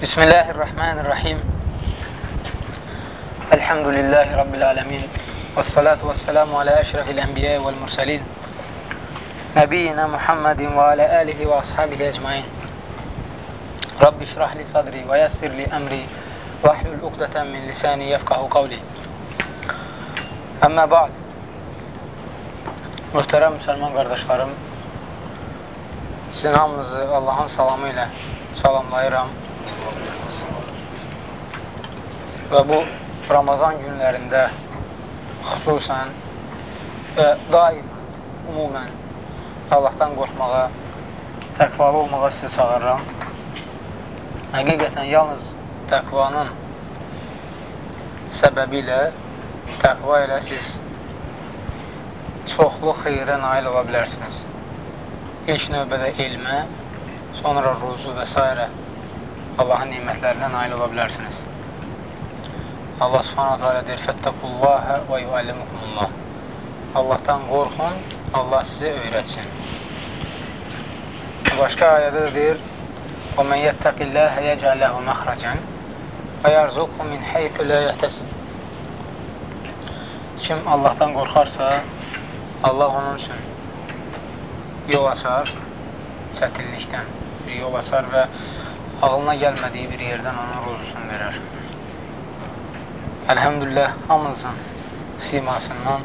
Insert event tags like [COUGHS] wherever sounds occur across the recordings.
Bismillahirrahmanirrahim. Elhamdülillahi Rabbil alemin. Vessalatu vesselamu ala eşrafil enbiya vel mursalin. Nebiyyina Muhammedin ve ala alihi ve ashabihi ecmain. Rabbi şirah li sadri ve yassir li emri ve ahlul ukdeten min lisani yefkahu kavli. Amma ba'd. Muhterem Müslüman kardeşlerim, sizin hamınızı Allah'ın salamı ilə salamlayıram. Və bu Ramazan günlərində xüsusən və daim umumən Allahdan qorxmağa, təqvalı olmağa sizi çağırıram. Həqiqətən yalnız təqvanın səbəbi ilə təqva ilə siz çoxlu xeyrə nail ola bilərsiniz. İlk növbədə elmə, sonra ruzu və s. Allahın nimətlərinə nail ola bilərsiniz. Allah subhanahu teala deyir, Fəttəqullahə və yuəllimukumullah. Allahdan qorxun, Allah sizə öyrətsin. Başqa ayədə də deyir, Və mən yəttəqilləhə yəcəlləhu məxrəcən və yərzuqhu min heytü lə yəhtəsib. Kim Allahdan qorxarsa, Allah onun üçün yol açar, çətinlikdən bir yol açar və ağlına gəlmədiyi bir yerdən onun ruzusunu verər. Əlhəmdülillah, hamımızın simasından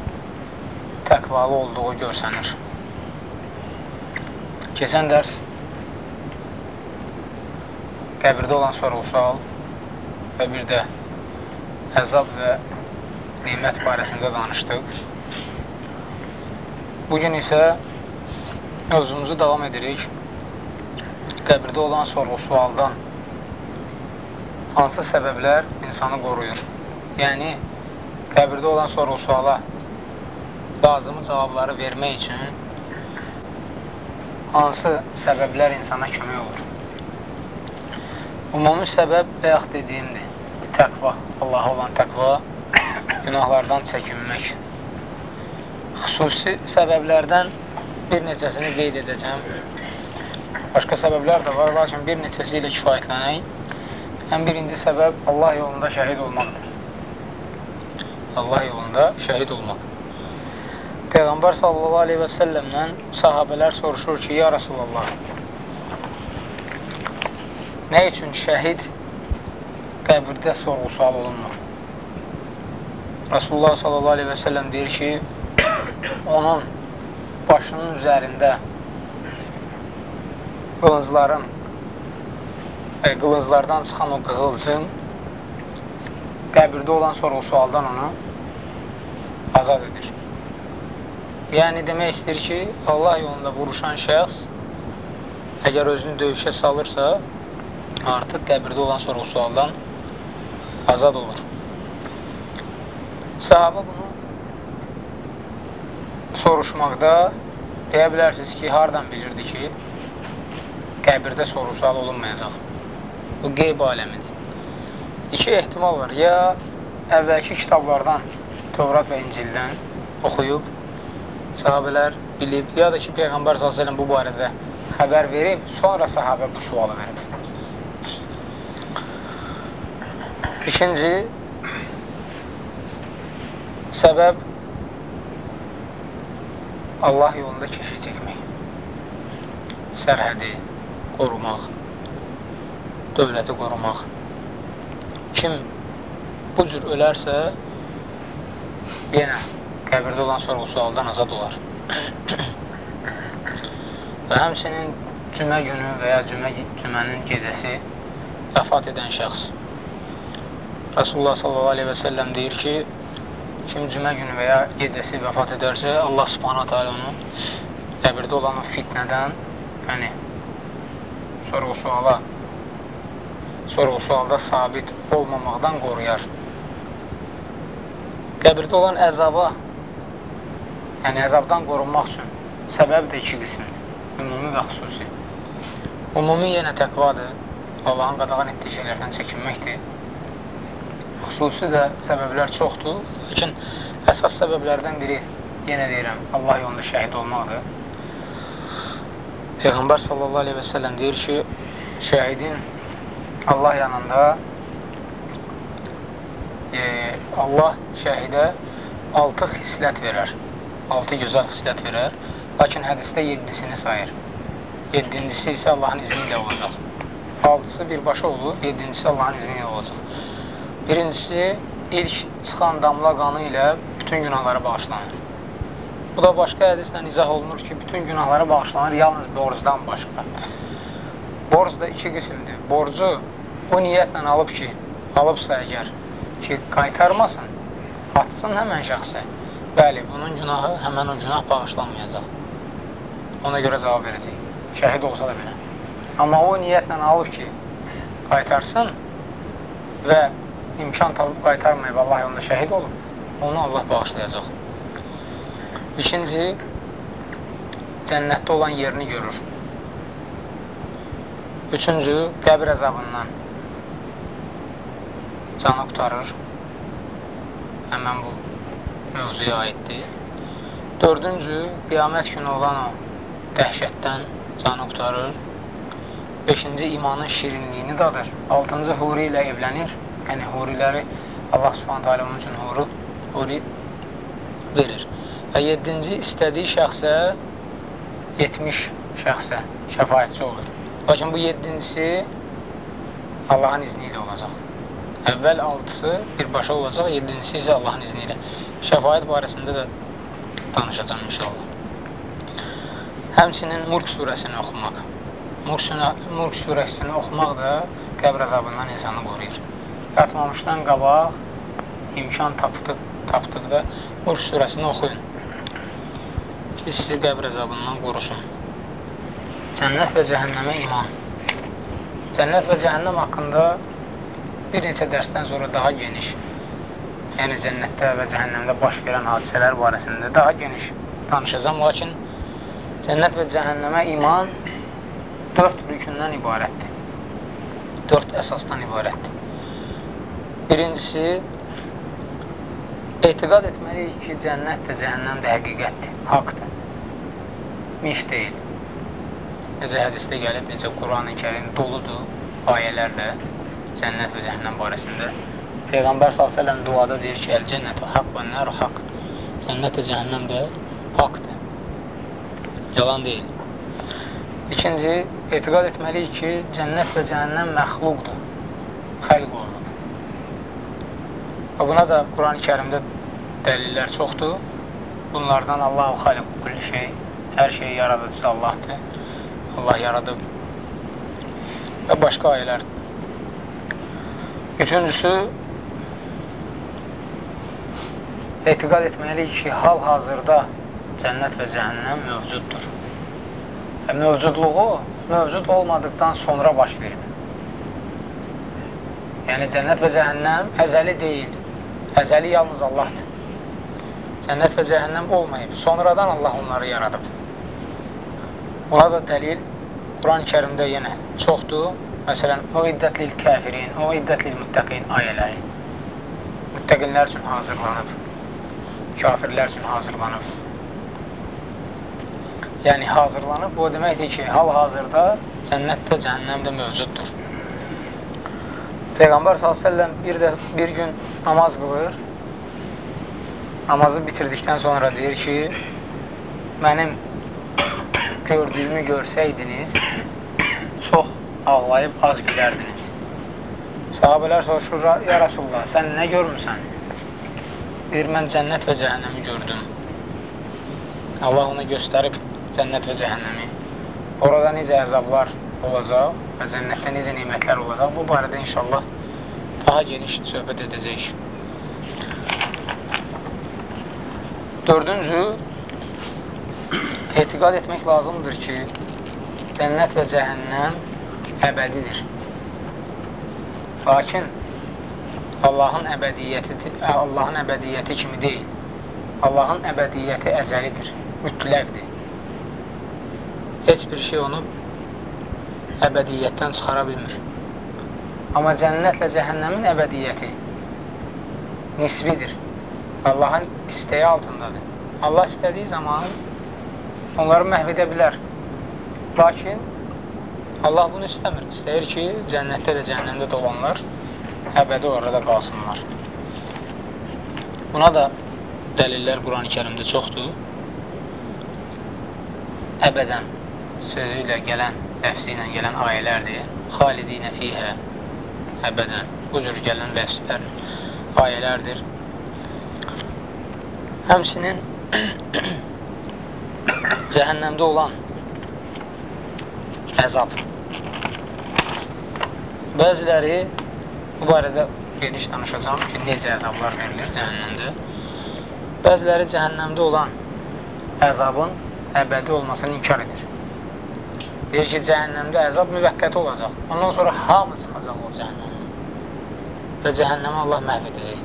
təqvalı olduğu görsənir. Keçən dərs qəbirdə olan sorğu-sual və bir də əzab və nimət barəsində danışdıq. Bugün isə mövzumuzu davam edirik. Qəbirdə olan sorğu-sualdan hansı səbəblər insanı qoruyur? Yəni, qəbirdə olan sorğu-suala lazımı cavabları vermək üçün hansı səbəblər insana kömək olur? Ümumi səbəb bayaq dediyimdir, təqva, Allaha olan təqva, [COUGHS] günahlardan çəkinmək. Xüsusi səbəblərdən bir neçəsini qeyd edəcəm. Başqa səbəblər də var, lakin bir neçəsi ilə kifayətlənək. Ən birinci səbəb Allah yolunda şəhid olmaqdır. Allah yolunda şəhid olmaq. Peyğəmbər sallallahu aleyhi və səlləmdən sahabələr soruşur ki, ya Rasulallah, nə üçün şəhid qəbirdə sorğu-sual olunmur? Rasulullah sallallahu aleyhi və səlləm deyir ki, onun başının üzərində qılıncların e, qılınclardan çıxan o qığılcım qəbirdə olan sorğu-sualdan onu azad edir. Yəni, demək istəyir ki, Allah yolunda vuruşan şəxs əgər özünü döyüşə salırsa, artıq qəbirdə olan sorğu-sualdan azad olur. Sahabə bunu soruşmaqda deyə bilərsiniz ki, hardan bilirdi ki, qəbirdə soru-sual olunmayacaq. Bu qeyb aləmidir. İki ehtimal var. Ya əvvəlki kitablardan, Tövrat və İncildən oxuyub, sahabələr bilib, ya da ki, Peyğəmbər s.ə.v bu barədə xəbər verib, sonra sahabə bu sualı verib. İkinci səbəb Allah yolunda keşik çəkmək, sərhədi qorumaq, dövləti qorumaq. Kim bu cür ölərsə, yenə qəbirdə olan sorğu-sualdan azad olar. və həmçinin cümə günü və ya cümə, cümənin gecəsi vəfat edən şəxs. Rasulullah s.a.v. deyir ki, kim cümə günü və ya gecəsi vəfat edərsə, Allah subhanət hələ onu qəbirdə olan o fitnədən, yəni sorğu-suala sorğu-sualda sabit olmamaqdan qoruyar. Qəbirdə olan əzaba yəni əzabdan qorunmaq üçün səbəb də iki qism, ümumi və xüsusi. Ümumi yenə təqvadır, Allahın qadağan etdiyi şeylərdən çəkinməkdir. Xüsusi də səbəblər çoxdur, lakin əsas səbəblərdən biri, yenə deyirəm, Allah yolunda şəhid olmaqdır. Peyğəmbər sallallahu aleyhi və səlləm deyir ki, şəhidin Allah yanında e, Allah şəhidə altı xislət verər. Altı gözəl xislət verər. Lakin hədisdə yedisini sayır. Yedincisi isə Allahın izni ilə olacaq. Altısı birbaşa olur, yedincisi Allahın izni ilə olacaq. Birincisi, ilk çıxan damla qanı ilə bütün günahları bağışlanır. Bu da başqa hədislə izah olunur ki, bütün günahları bağışlanır yalnız borcdan başqa. Borc da iki qismdir. Borcu bu niyyətlə alıb ki, alıbsa əgər ki, qaytarmasın, atsın həmən şəxsə. Bəli, bunun günahı həmən o günah bağışlanmayacaq. Ona görə cavab verəcək. Şəhid olsa da belə. Amma o niyyətlə alıb ki, qaytarsın və imkan tapıb qaytarmayıb Allah yolunda şəhid olub, onu Allah bağışlayacaq. İkinci, cənnətdə olan yerini görür. Üçüncü, qəbir əzabından canı qutarır. Həmən bu mövzuya aiddir. Dördüncü, qiyamət günü olan o dəhşətdən canı qutarır. Beşinci, imanın şirinliyini dadır. Altıncı, huri ilə evlənir. Yəni, huriləri Allah subhanətə alə onun üçün huru, huri verir. Və yedinci, istədiyi şəxsə 70 şəxsə şəfayətçi olur. Lakin bu yedincisi Allahın izni ilə olacaq. Əvvəl altısı birbaşa olacaq, yedincisi isə Allahın izni ilə. Şəfayət barəsində də danışacağım inşallah. Həmçinin Mulk surəsini oxumaq. Mulk surəsini oxumaq da qəbr əzabından insanı qoruyur. Yatmamışdan qabaq imkan tapdıq, tapdıqda Mulk surəsini oxuyun ki, sizi qəbr əzabından qorusun. Cənnət və cəhənnəmə iman. Cənnət və cəhənnəm haqqında bir neçə dərsdən sonra daha geniş, yəni cənnətdə və cəhənnəmdə baş verən hadisələr barəsində daha geniş danışacağım. Lakin cənnət və cəhənnəmə iman dörd rükündən ibarətdir. Dörd əsasdan ibarətdir. Birincisi, etiqad etməliyik ki, cənnət də cəhənnəm də həqiqətdir, haqdır. Mif deyil. Necə hədisdə gəlib, necə Quran-ı kərim doludur ayələrlə cənnət və cəhənnəm barəsində. Peyğəmbər s.ə.v duada deyir ki, əl-cənnət və haqq və nər haqq. Cənnət və cəhənnəm də haqdır. Yalan deyil. İkinci, etiqad etməliyik ki, cənnət və cəhənnəm məxluqdur, xəlq olunub. Və buna da Quran-ı kərimdə dəlillər çoxdur. Bunlardan Allah-u xaliq kulli şey, hər şey yaradıcısı Allahdır. Allah yaradıb. Və başqa ayələr. Üçüncüsü, etiqad etməliyik ki, hal-hazırda cənnət və cəhənnəm mövcuddur. Və mövcudluğu mövcud olmadıqdan sonra baş verir. Yəni, cənnət və cəhənnəm əzəli deyil. Əzəli yalnız Allahdır. Cənnət və cəhənnəm olmayıb. Sonradan Allah onları yaradıb. Buna da dəlil Quran-ı kərimdə yenə çoxdur. Məsələn, o iddətlil kəfirin, o iddətlil müttəqin ayələri. Müttəqinlər üçün hazırlanıb. Kafirlər üçün hazırlanıb. Yəni, hazırlanıb, bu deməkdir ki, hal-hazırda cənnətdə, cəhənnəmdə mövcuddur. Peyğəmbər s.ə.v bir, də, bir gün namaz qılır, namazı bitirdikdən sonra deyir ki, mənim gördüyümü görsəydiniz, çox ağlayıb az gülərdiniz. Sahabələr soruşur, ya Rasulullah, sən nə görmüsən? Deyir, mən cənnət və cəhənnəmi gördüm. Allah ona göstərib cənnət və cəhənnəmi. Orada necə əzablar olacaq və cənnətdə necə nimətlər olacaq. Bu barədə inşallah daha geniş söhbət edəcəyik. Dördüncü, [CLEARS THROAT] etiqad etmək lazımdır ki, cənnət və cəhənnəm əbədidir. Lakin Allahın əbədiyyəti Allahın əbədiyyəti kimi deyil. Allahın əbədiyyəti əzəlidir, mütləqdir. Heç bir şey onu əbədiyyətdən çıxara bilmir. Amma cənnətlə cəhənnəmin əbədiyyəti nisbidir. Allahın istəyi altındadır. Allah istədiyi zaman onları məhv edə bilər. Lakin Allah bunu istəmir. İstəyir ki, cənnətdə də, cəhənnəmdə də olanlar əbədi orada qalsınlar. Buna da dəlillər Quran-ı kərimdə çoxdur. Əbədən sözü ilə gələn, ləfsi ilə gələn ayələrdir. Xalidinə fiyhə əbədən. Bu cür gələn ləfslər, ayələrdir. Həmsinin [COUGHS] cəhənnəmdə olan əzab. Bəziləri bu barədə geniş danışacağım ki, necə əzablar verilir cəhənnəmdə. Bəziləri cəhənnəmdə olan əzabın əbədi olmasını inkar edir. Deyir ki, cəhənnəmdə əzab müvəqqəti olacaq. Ondan sonra hamı çıxacaq o cəhənnəmə. Və cəhənnəmə Allah məhv edəcək.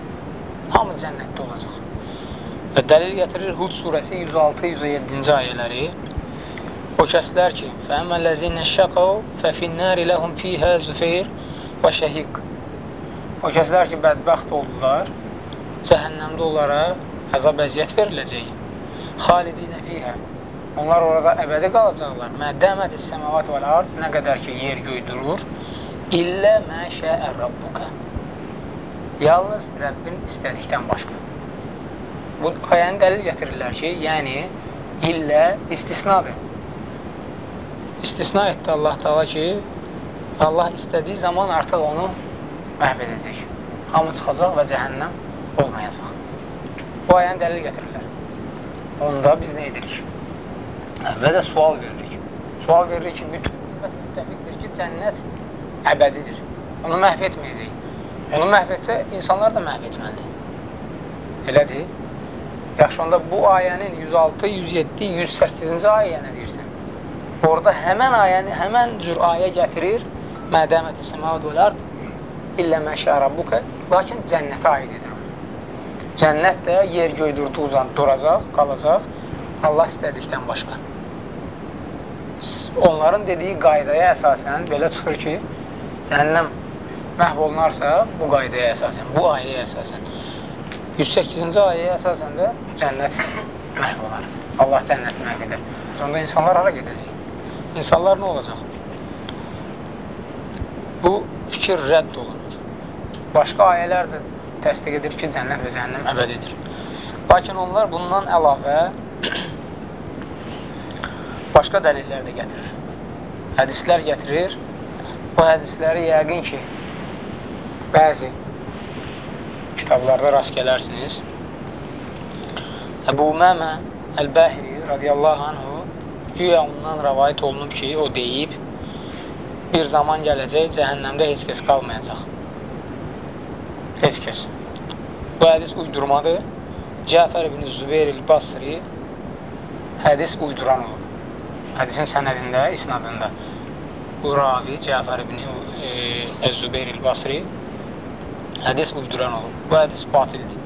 Hamı cənnətdə olacaq. Və dəlil gətirir Hud surəsi 106-107-ci ayələri. O kəslər ki, fəəmmələzinə şəqəv fəfinnəri ləhum fiyhə züfeyr və şəhiq. O kəslər ki, bədbəxt oldular, cəhənnəmdə onlara əzab əziyyət veriləcək. Xalidinə fiyhə. Onlar orada əbədi qalacaqlar. Məddəməd səməvat və ard nə qədər ki, yer göy durur, illə məşəə rabbuka. Yalnız Rəbbin istədikdən başqa. Bu ayəni dəlil gətirirlər ki, yəni illə istisnadır. İstisna etdi Allah Taala ki, Allah istədiyi zaman artıq onu məhv edəcək. Hamı çıxacaq və cəhənnəm olmayacaq. Bu ayəni dəlil gətirirlər. Onda biz nə edirik? Və də sual veririk. Sual veririk ki, bütün ümmət müttəfiqdir ki, cənnət əbədidir. Onu məhv etməyəcək. Onu məhv etsə, insanlar da məhv etməlidir. Elədir. Yaxşı, onda bu ayənin 106, 107, 108-ci ayə nə deyirsən? Orada həmən ayəni, həmən cür ayə gətirir. Mədəməti səməvad olar, illə məşə rabbuka, lakin cənnətə aid edir. Cənnət də yer göy durdu uzan, duracaq, qalacaq Allah istədikdən başqa. Onların dediyi qaydaya əsasən belə çıxır ki, cəhənnəm məhv olunarsa bu qaydaya əsasən, bu ayəyə əsasən. 108-ci ayəyə əsasən də cənnət məhv olar. Allah cənnət məhv edər. Sonra insanlar hara gedəcək? İnsanlar nə olacaq? Bu fikir rədd olunur. Başqa ayələr də təsdiq edir ki, cənnət və cəhənnəm əbədidir. Lakin onlar bundan əlavə [CLEARS THROAT] başqa dəlillər də gətirir. Hədislər gətirir. Bu hədisləri yəqin ki, bəzi kitablarda rast gələrsiniz. Əbu Məmə Əl-Bəhri radiyallahu anhu güya ondan rəvayət olunub ki, o deyib, bir zaman gələcək, cəhənnəmdə heç kəs qalmayacaq. Heç kəs. Bu hədis uydurmadır. Cəfər ibn Zübeyr il-Basri hədis uyduran olur. Hədisin sənədində, isnadında. Bu ravi Cəfər ibn e, Zübeyr il-Basri hədis uyduran olur. Bu hədis batildir.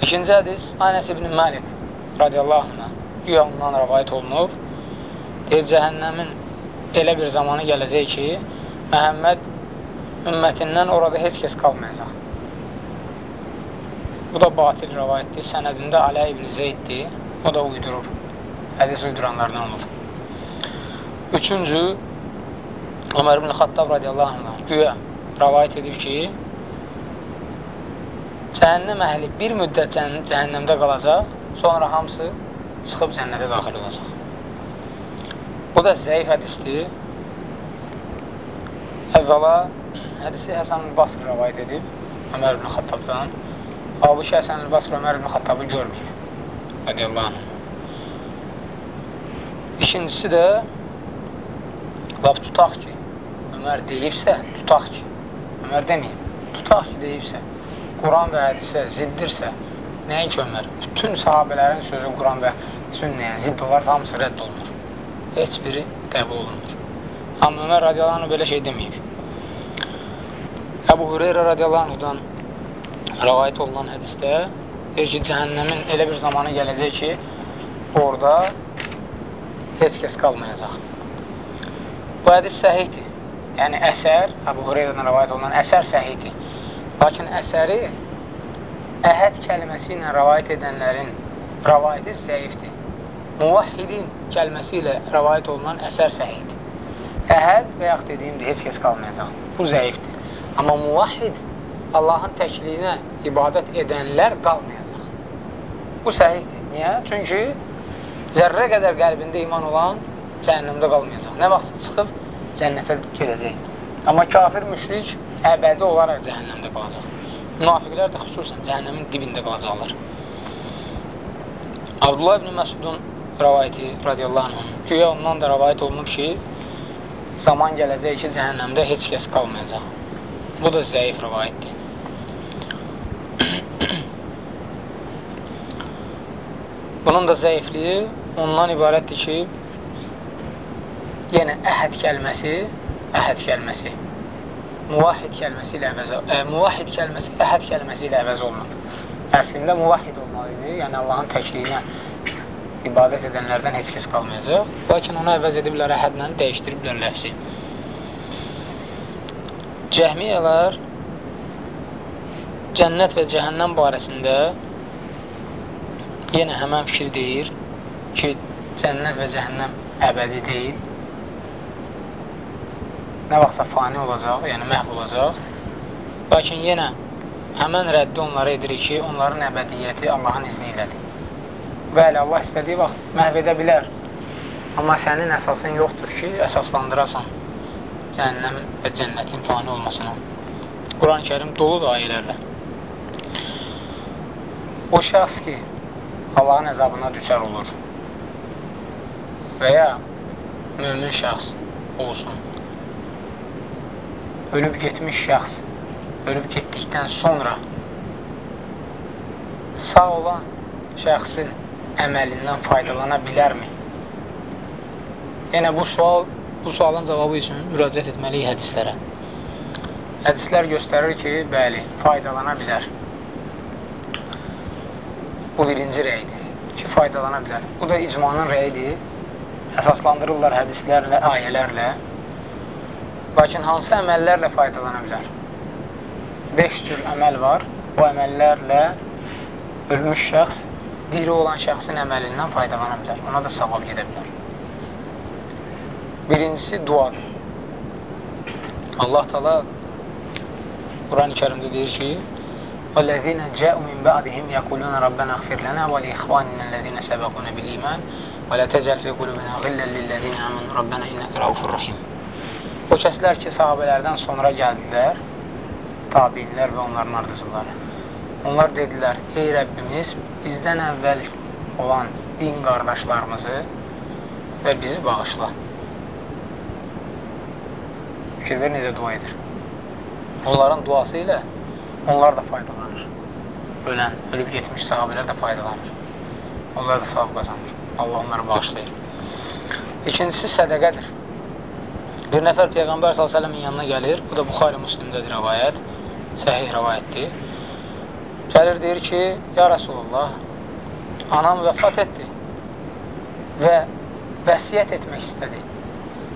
İkinci hədis Anəs ibn Məlik radiyallahu anh güya ondan rəvayət olunub. Deyir, cəhənnəmin elə bir zamanı gələcək ki, Məhəmməd ümmətindən orada heç kəs qalmayacaq. Bu da batil rəvayətdir. Sənədində Alə ibn Zeyddir. O da uydurur. Hədis uyduranlardan olur. Üçüncü, Ömər ibn Xattab radiyallahu anh güya rəvayət edib ki, cəhənnəm əhli bir müddət cəhənnəmdə qalacaq, sonra hamısı çıxıb cənnətə daxil olacaq. Bu da zəif hədisdir. Əvvəla, hədisi Həsən Basr rəvayət edib Ömər ibn Xattabdan. Halbuki Həsən Basr Ömər ibn Xattabı görməyib. Radiyallahu anh. İkincisi də laf tutaq ki, Ömər deyibsə, tutaq ki, Ömər deməyib, tutaq ki, deyibsə, Quran və hədisə ziddirsə, nəinki Ömər, bütün sahabələrin sözü Quran və sünnəyə zidd olar, hamısı rədd olunur heç biri qəbul olunmur. Amma Ömər radiyallahu anh belə şey deməyib. Əbu Hüreyrə radiyallahu anhdan rəvayət olunan hədisdə deyir ki, cəhənnəmin elə bir zamanı gələcək ki, orada heç kəs qalmayacaq. Bu hədis səhiydir. Yəni, əsər, Əbu Hüreyrədən rəvayət olunan əsər səhiydir. Lakin əsəri əhəd kəlməsi ilə rəvayət edənlərin rəvayəti zəifdir muvahhidin kəlməsi ilə rəvayət olunan əsər səhiddir. əhəd və yaxud dediyimdir, heç kəs qalmayacaq. Bu zəifdir. Amma muvahid Allahın təkliyinə ibadət edənlər qalmayacaq. Bu səhihdir. Niyə? Çünki zərrə qədər qəlbində iman olan cəhənnəmdə qalmayacaq. Nə vaxt çıxıb cənnətə gedəcək. Amma kafir, müşrik əbədi olaraq cəhənnəmdə qalacaq. Münafiqlər də xüsusən cəhənnəmin dibində qalacaqlar. Abdullah ibn Məsudun rəvayəti radiyallahu anh, güya ondan da rəvayət olunub ki, zaman gələcək ki, cəhənnəmdə heç kəs qalmayacaq. Bu da zəif rəvayətdir. [CLEARS THROAT] Bunun da zəifliyi ondan ibarətdir ki, yenə əhəd kəlməsi, əhəd kəlməsi muvahid kəlməsi ilə əvəz e, muvahid kəlməsi əhəd kəlməsi ilə əvəz olunur. Əslində muvahid olmalı idi, yəni Allahın təkliyinə ibadət edənlərdən heç kəs qalmayacaq. Lakin onu əvəz ediblər əhədlə, dəyişdiriblər ləfsi. Cəhmiyyələr cənnət və cəhənnəm barəsində yenə həmən fikir deyir ki, cənnət və cəhənnəm əbədi deyil. Nə vaxtsa fani olacaq, yəni məhv olacaq. Lakin yenə həmən rəddi onlara edirik ki, onların əbədiyyəti Allahın izni ilədir. Bəli, Allah istədiyi vaxt məhv edə bilər. Amma sənin əsasın yoxdur ki, əsaslandırasan cəhənnəmin və cənnətin fani olmasına. Quran-ı kərim doludur ayələrlə. O şəxs ki, Allahın əzabına düşər olur və ya mümin şəxs olsun, ölüb getmiş şəxs ölüb getdikdən sonra sağ olan şəxsin əməlindən faydalana bilərmi? Yenə bu sual, bu sualın cavabı üçün müraciət etməliyik hədislərə. Hədislər göstərir ki, bəli, faydalana bilər. Bu birinci rəydir ki, faydalana bilər. Bu da icmanın rəyidir. Əsaslandırırlar hədislərlə, ayələrlə. Lakin hansı əməllərlə faydalana bilər? 5 cür əməl var. Bu əməllərlə ölmüş şəxs diri olan şəxsin əməlindən faydalana bilər. Ona da savab gedə bilər. Birincisi, duadır. Allah Teala Quran-ı Kerimdə deyir ki: "Vallazina ca'u min ba'dihim yaquluna rabbana ighfir lana wa li ikhwanina allazina sabaquna bil iman wa la taj'al fi qulubina ghillan lil ladzina amanu rabbana innaka raufur rahim." O kəslər ki, sahabelərdən sonra gəldilər, təbiinlər və onların ardıcıları. Onlar dedilər, ey Rəbbimiz, bizdən əvvəl olan din qardaşlarımızı və bizi bağışla. Fikir ver, necə dua edir. Onların duası ilə onlar da faydalanır. Ölən, ölüb getmiş sahabələr də faydalanır. Onlar da savab qazanır. Allah onları bağışlayır. İkincisi sədəqədir. Bir nəfər Peyğəmbər s.ə.v-in yanına gəlir. Bu da Buxari Müslimdədir rəvayət. Səhih rəvayətdir. Gəlir, deyir ki, Ya Rasulullah, anam vəfat etdi və vəsiyyət etmək istədi.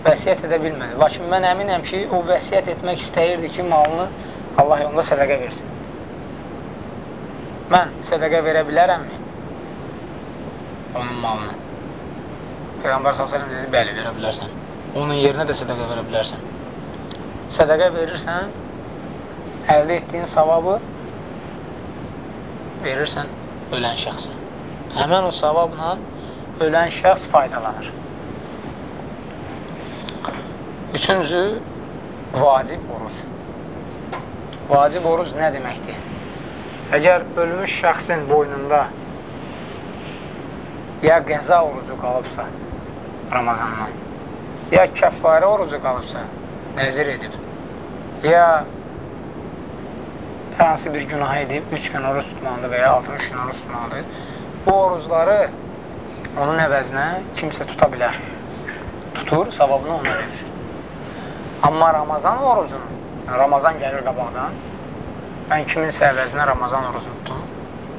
Vəsiyyət edə bilmədi. Lakin mən əminəm ki, o vəsiyyət etmək istəyirdi ki, malını Allah yolunda sədəqə versin. Mən sədəqə verə bilərəmmi? Onun malını. Peyğəmbər s.ə.v dedi, bəli, verə bilərsən. Onun yerinə də sədəqə verə bilərsən. Sədəqə verirsən, əldə etdiyin savabı verirsən ölən şəxsə. Həmən o savabla ölən şəxs faydalanır. Üçüncü, vacib oruc. Vacib oruc nə deməkdir? Əgər ölmüş şəxsin boynunda ya qəza orucu qalıbsa Ramazandan, ya kəffarə orucu qalıbsa, nəzir edib, ya hansı bir günah edib, 3 gün oruç tutmalıdır və ya 60 gün oruç tutmalıdır, bu orucları onun əvəzinə kimsə tuta bilər. Tutur, savabını ona verir. Amma Ramazan orucunu, Ramazan gəlir qabaqdan, mən kiminsə əvəzinə Ramazan orucu tutdum.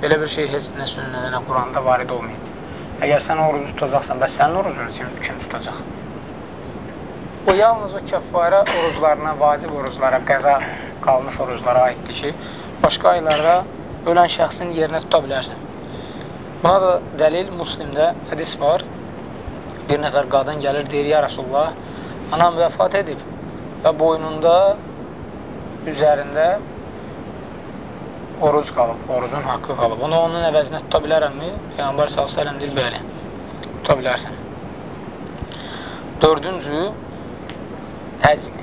Belə bir şey heç nə sünnədə, nə Quranda varid olmayıb. Əgər sən orucu tutacaqsan, bəs sənin orucunu kim, kim tutacaq? Bu yalnız o kəffarə oruclarına, vacib oruclara, qəza qalmış oruclara aiddir ki, başqa aylarda ölən şəxsin yerinə tuta bilərsən. Buna da dəlil Muslimdə hədis var. Bir nəfər qadın gəlir, deyir, ya Rasulullah, anam vəfat edib və boynunda üzərində oruc qalıb, orucun haqqı qalıb. Onu onun əvəzinə tuta bilərəmmi? Peyğəmbər s.ə.v deyil, bəli, tuta bilərsən. Dördüncü, həcni.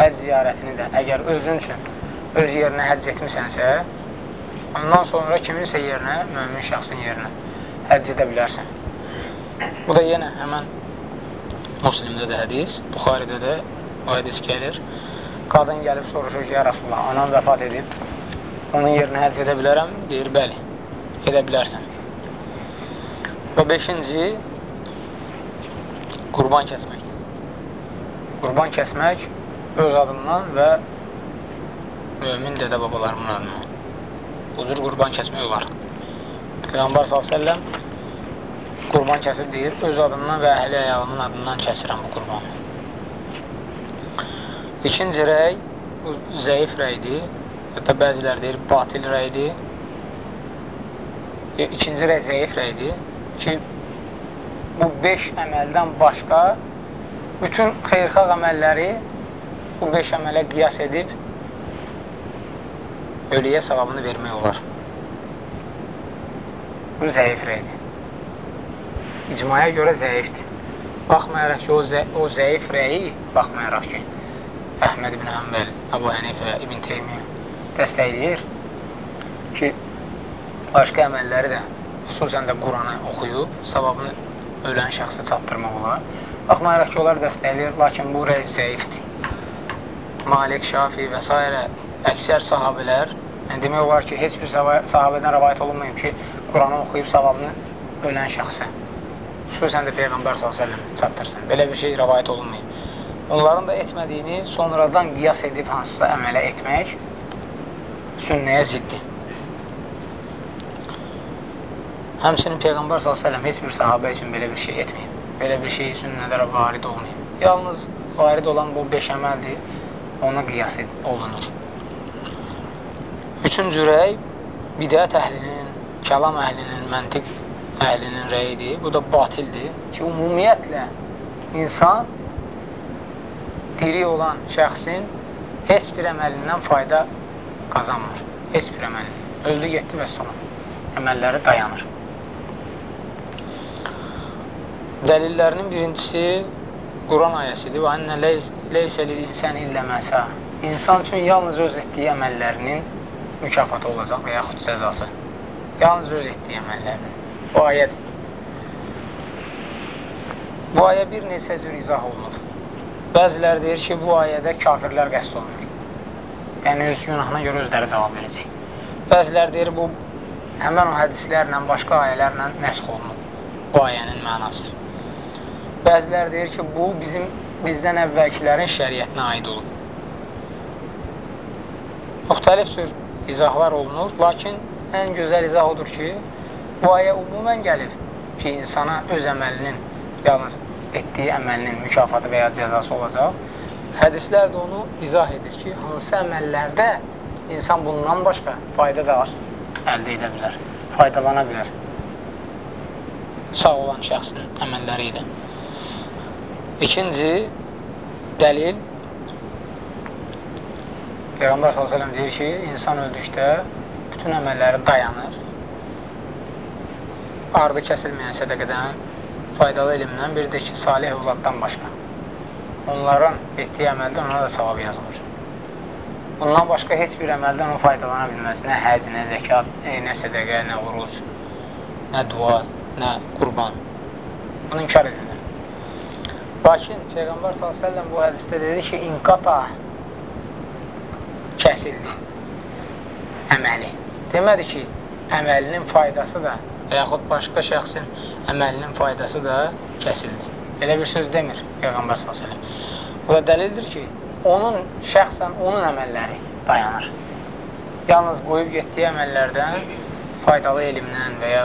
Həc ziyarətini də, əgər özün üçün öz yerinə həcc etmisənsə, ondan sonra kiminsə yerinə, mümin şəxsin yerinə həcc edə bilərsən. Bu da yenə həmən Muslimdə də hədis, Buxaridə də o hədis gəlir. Qadın gəlib soruşur ki, ya Rasulullah, anam vəfat edib, onun yerinə həcc edə bilərəm? Deyir, bəli, edə bilərsən. Və beşinci, qurban kəsməkdir. Qurban kəsmək öz adından və mümin dədə babalarımın adından. Bu cür qurban kəsmək olar. Peyğəmbər s.ə.v qurban kəsib deyir, öz adından və əhli əyalımın adından kəsirəm bu qurbanı. İkinci rəy, bu zəif rəydir. Hətta bəzilər deyir, batil rəydir. İkinci rəy zəif rəydir ki, bu beş əməldən başqa bütün xeyrxaq əməlləri bu beş əmələ qiyas edib ölüyə savabını vermək olar. Bu zəif rəydir. İcmaya görə zəifdir. Baxmayaraq ki, o, zə o zəif rəyi, baxmayaraq ki, Əhməd ibn Həmbəl, Əbu Hənifə, İbn Teymiyyə dəstəkləyir ki, başqa əməlləri də, xüsusən də Quranı oxuyub, savabını ölən şəxsə çatdırmaq olar. Baxmayaraq ki, onlar dəstəkləyir, lakin bu rəy zəifdir. Malik, Şafi və s. əksər sahabilər, yəni demək olar ki, heç bir sahabədən rəvayət olunmayıb ki, Quranı oxuyub savabını ölən şəxsə, xüsusən də Peyğəmbər s.ə.v çatdırsın. Belə bir şey rəvayət olunmayıb. Onların da etmədiyini sonradan qiyas edib hansısa əmələ etmək sünnəyə ziddir. Həmçinin Peyğəmbər s.ə.v heç bir sahabə üçün belə bir şey etməyib. Belə bir şey sünnələrə varid olmayıb. Yalnız varid olan bu beş əməldir, ona qiyas olunur. Üçüncü rəy bidət əhlinin, kəlam əhlinin, məntiq əhlinin rəyidir. Bu da batildir ki, ümumiyyətlə insan diri olan şəxsin heç bir əməlindən fayda qazanmır. Heç bir əməli. Öldü, getdi və salam. Əməlləri dayanır. Dəlillərinin birincisi Quran ayəsidir. Və annə leysə lil insən illə məsə. İnsan üçün yalnız öz etdiyi əməllərinin mükafatı olacaq və yaxud cəzası. Yalnız öz etdiyi əməllərinin. Bu ayədir. Bu ayə bir neçə cür izah olunur. Bəzilər deyir ki, bu ayədə kafirlər qəst olunur. Yəni, öz günahına görə özləri cavab verəcək. Bəzilər deyir, bu həmən o hədislərlə, başqa ayələrlə nəsx olunur bu ayənin mənası. Bəzilər deyir ki, bu bizim bizdən əvvəlkilərin şəriətinə aid olub. Müxtəlif cür izahlar olunur, lakin ən gözəl izah odur ki, bu ayə umumən gəlir ki, insana öz əməlinin yalnız etdiyi əməlinin mükafatı və ya cəzası olacaq. Hədislər də onu izah edir ki, hansı əməllərdə insan bundan başqa fayda da əldə edə bilər, faydalana bilər. Sağ olan şəxsin əməlləri ilə. İkinci dəlil Peyğəmbər s.ə.v deyir ki, insan öldükdə bütün əməlləri dayanır. Ardı kəsilməyən sədəqədən faydalı elmdən, bir də ki, salih övladdan başqa. Onların etdiyi əməldən ona da savab yazılır. Bundan başqa heç bir əməldən o faydalana bilməz. Nə həc, nə zəkat, e, nə sədəqə, nə oruc, nə dua, nə qurban. Bunu inkar edilir. Lakin Peyğəmbər s.ə.v bu hədisdə dedi ki, inqata kəsildi əməli. Demədi ki, əməlinin faydası da və yaxud başqa şəxsin əməlinin faydası da kəsildi. Elə bir söz demir Peyğəmbər s.ə.v. Bu da dəlildir ki, onun şəxsən onun əməlləri dayanır. Yalnız qoyub getdiyi əməllərdən faydalı elmdən və ya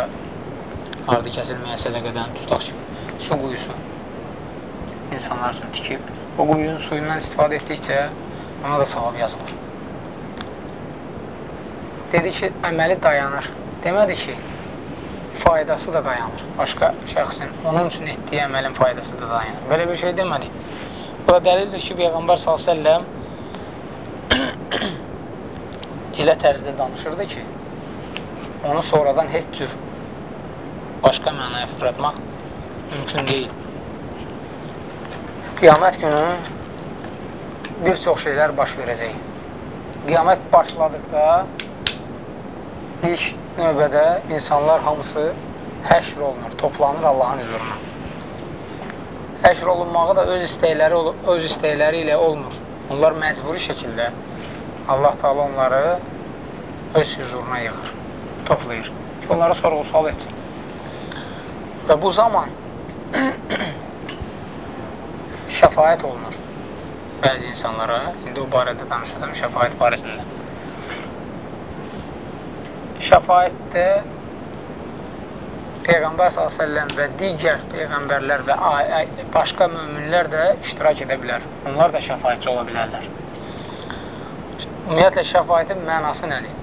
ardı kəsilməyə sədəqədən tutaq ki, su quyusu insanlar üçün tikib, o quyunun suyundan istifadə etdikcə ona da savab yazılır. Dedi ki, əməli dayanır. Demədi ki, faydası da dayanır. Başqa şəxsin onun üçün etdiyi əməlin faydası da dayanır. Belə bir şey demədik. Bu da dəlildir ki, Peyğəmbər s.ə.v elə [CLEARS THROAT] tərzdə danışırdı ki, onu sonradan heç cür başqa mənaya fırlatmaq mümkün deyil. Qiyamət günü bir çox şeylər baş verəcək. Qiyamət başladıqda ilk növbədə insanlar hamısı həşr olunur, toplanır Allahın hüzuruna. Həşr olunmağı da öz istəkləri, öz istəkləri ilə olmur. Onlar məcburi şəkildə Allah Taala onları öz hüzuruna yığır, toplayır. Ki, onları sorğu-sual etsin. Və bu zaman şəfayət olunur bəzi insanlara. İndi o barədə danışacağım, şəfayət barəsində. Şəfayətdə Peyğəmbər s.ə.v və digər Peyğəmbərlər və başqa müminlər də iştirak edə bilər. Onlar da şəfayətçi ola bilərlər. Ümumiyyətlə, şəfayətin mənası nədir?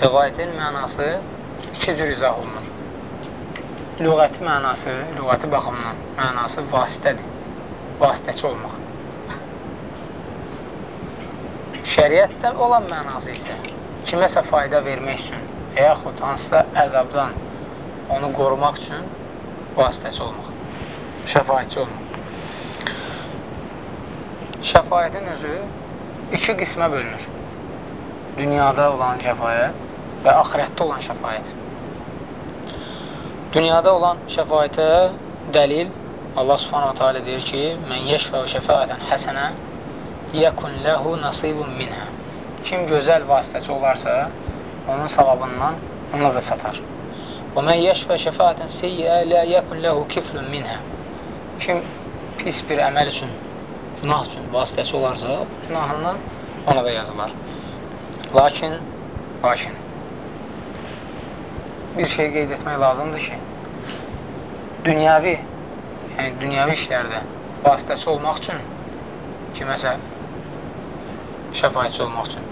Şəfayətin mənası iki cür izah olunur. Lüğəti mənası, lüğəti baxımından mənası vasitədir. Vasitəçi olmaq. Şəriətdən olan mənası isə kiməsə fayda vermək üçün və yaxud hansısa əzabdan onu qorumaq üçün vasitəçi olmaq, şəfayətçi olmaq. Şəfayətin özü iki qismə bölünür. Dünyada olan şəfayət və axirətdə olan şəfayət. Dünyada olan şəfayətə dəlil Allah subhanahu teala deyir ki, Mən yeşfə və şəfayətən həsənə yəkun ləhu nasibun minhə. Kim gözəl vasitəçi olarsa, onun savabından ona da çatar. Və mən yəşfə şəfayətən seyyə lə yəkun ləhu kiflun minhə. Kim pis bir əməl üçün, günah üçün vasitəçi olarsa, günahından ona da yazılar. Lakin, lakin, bir şey qeyd etmək lazımdır ki, dünyəvi, yəni dünyəvi işlərdə vasitəçi olmaq üçün kiməsə şəfayətçi olmaq üçün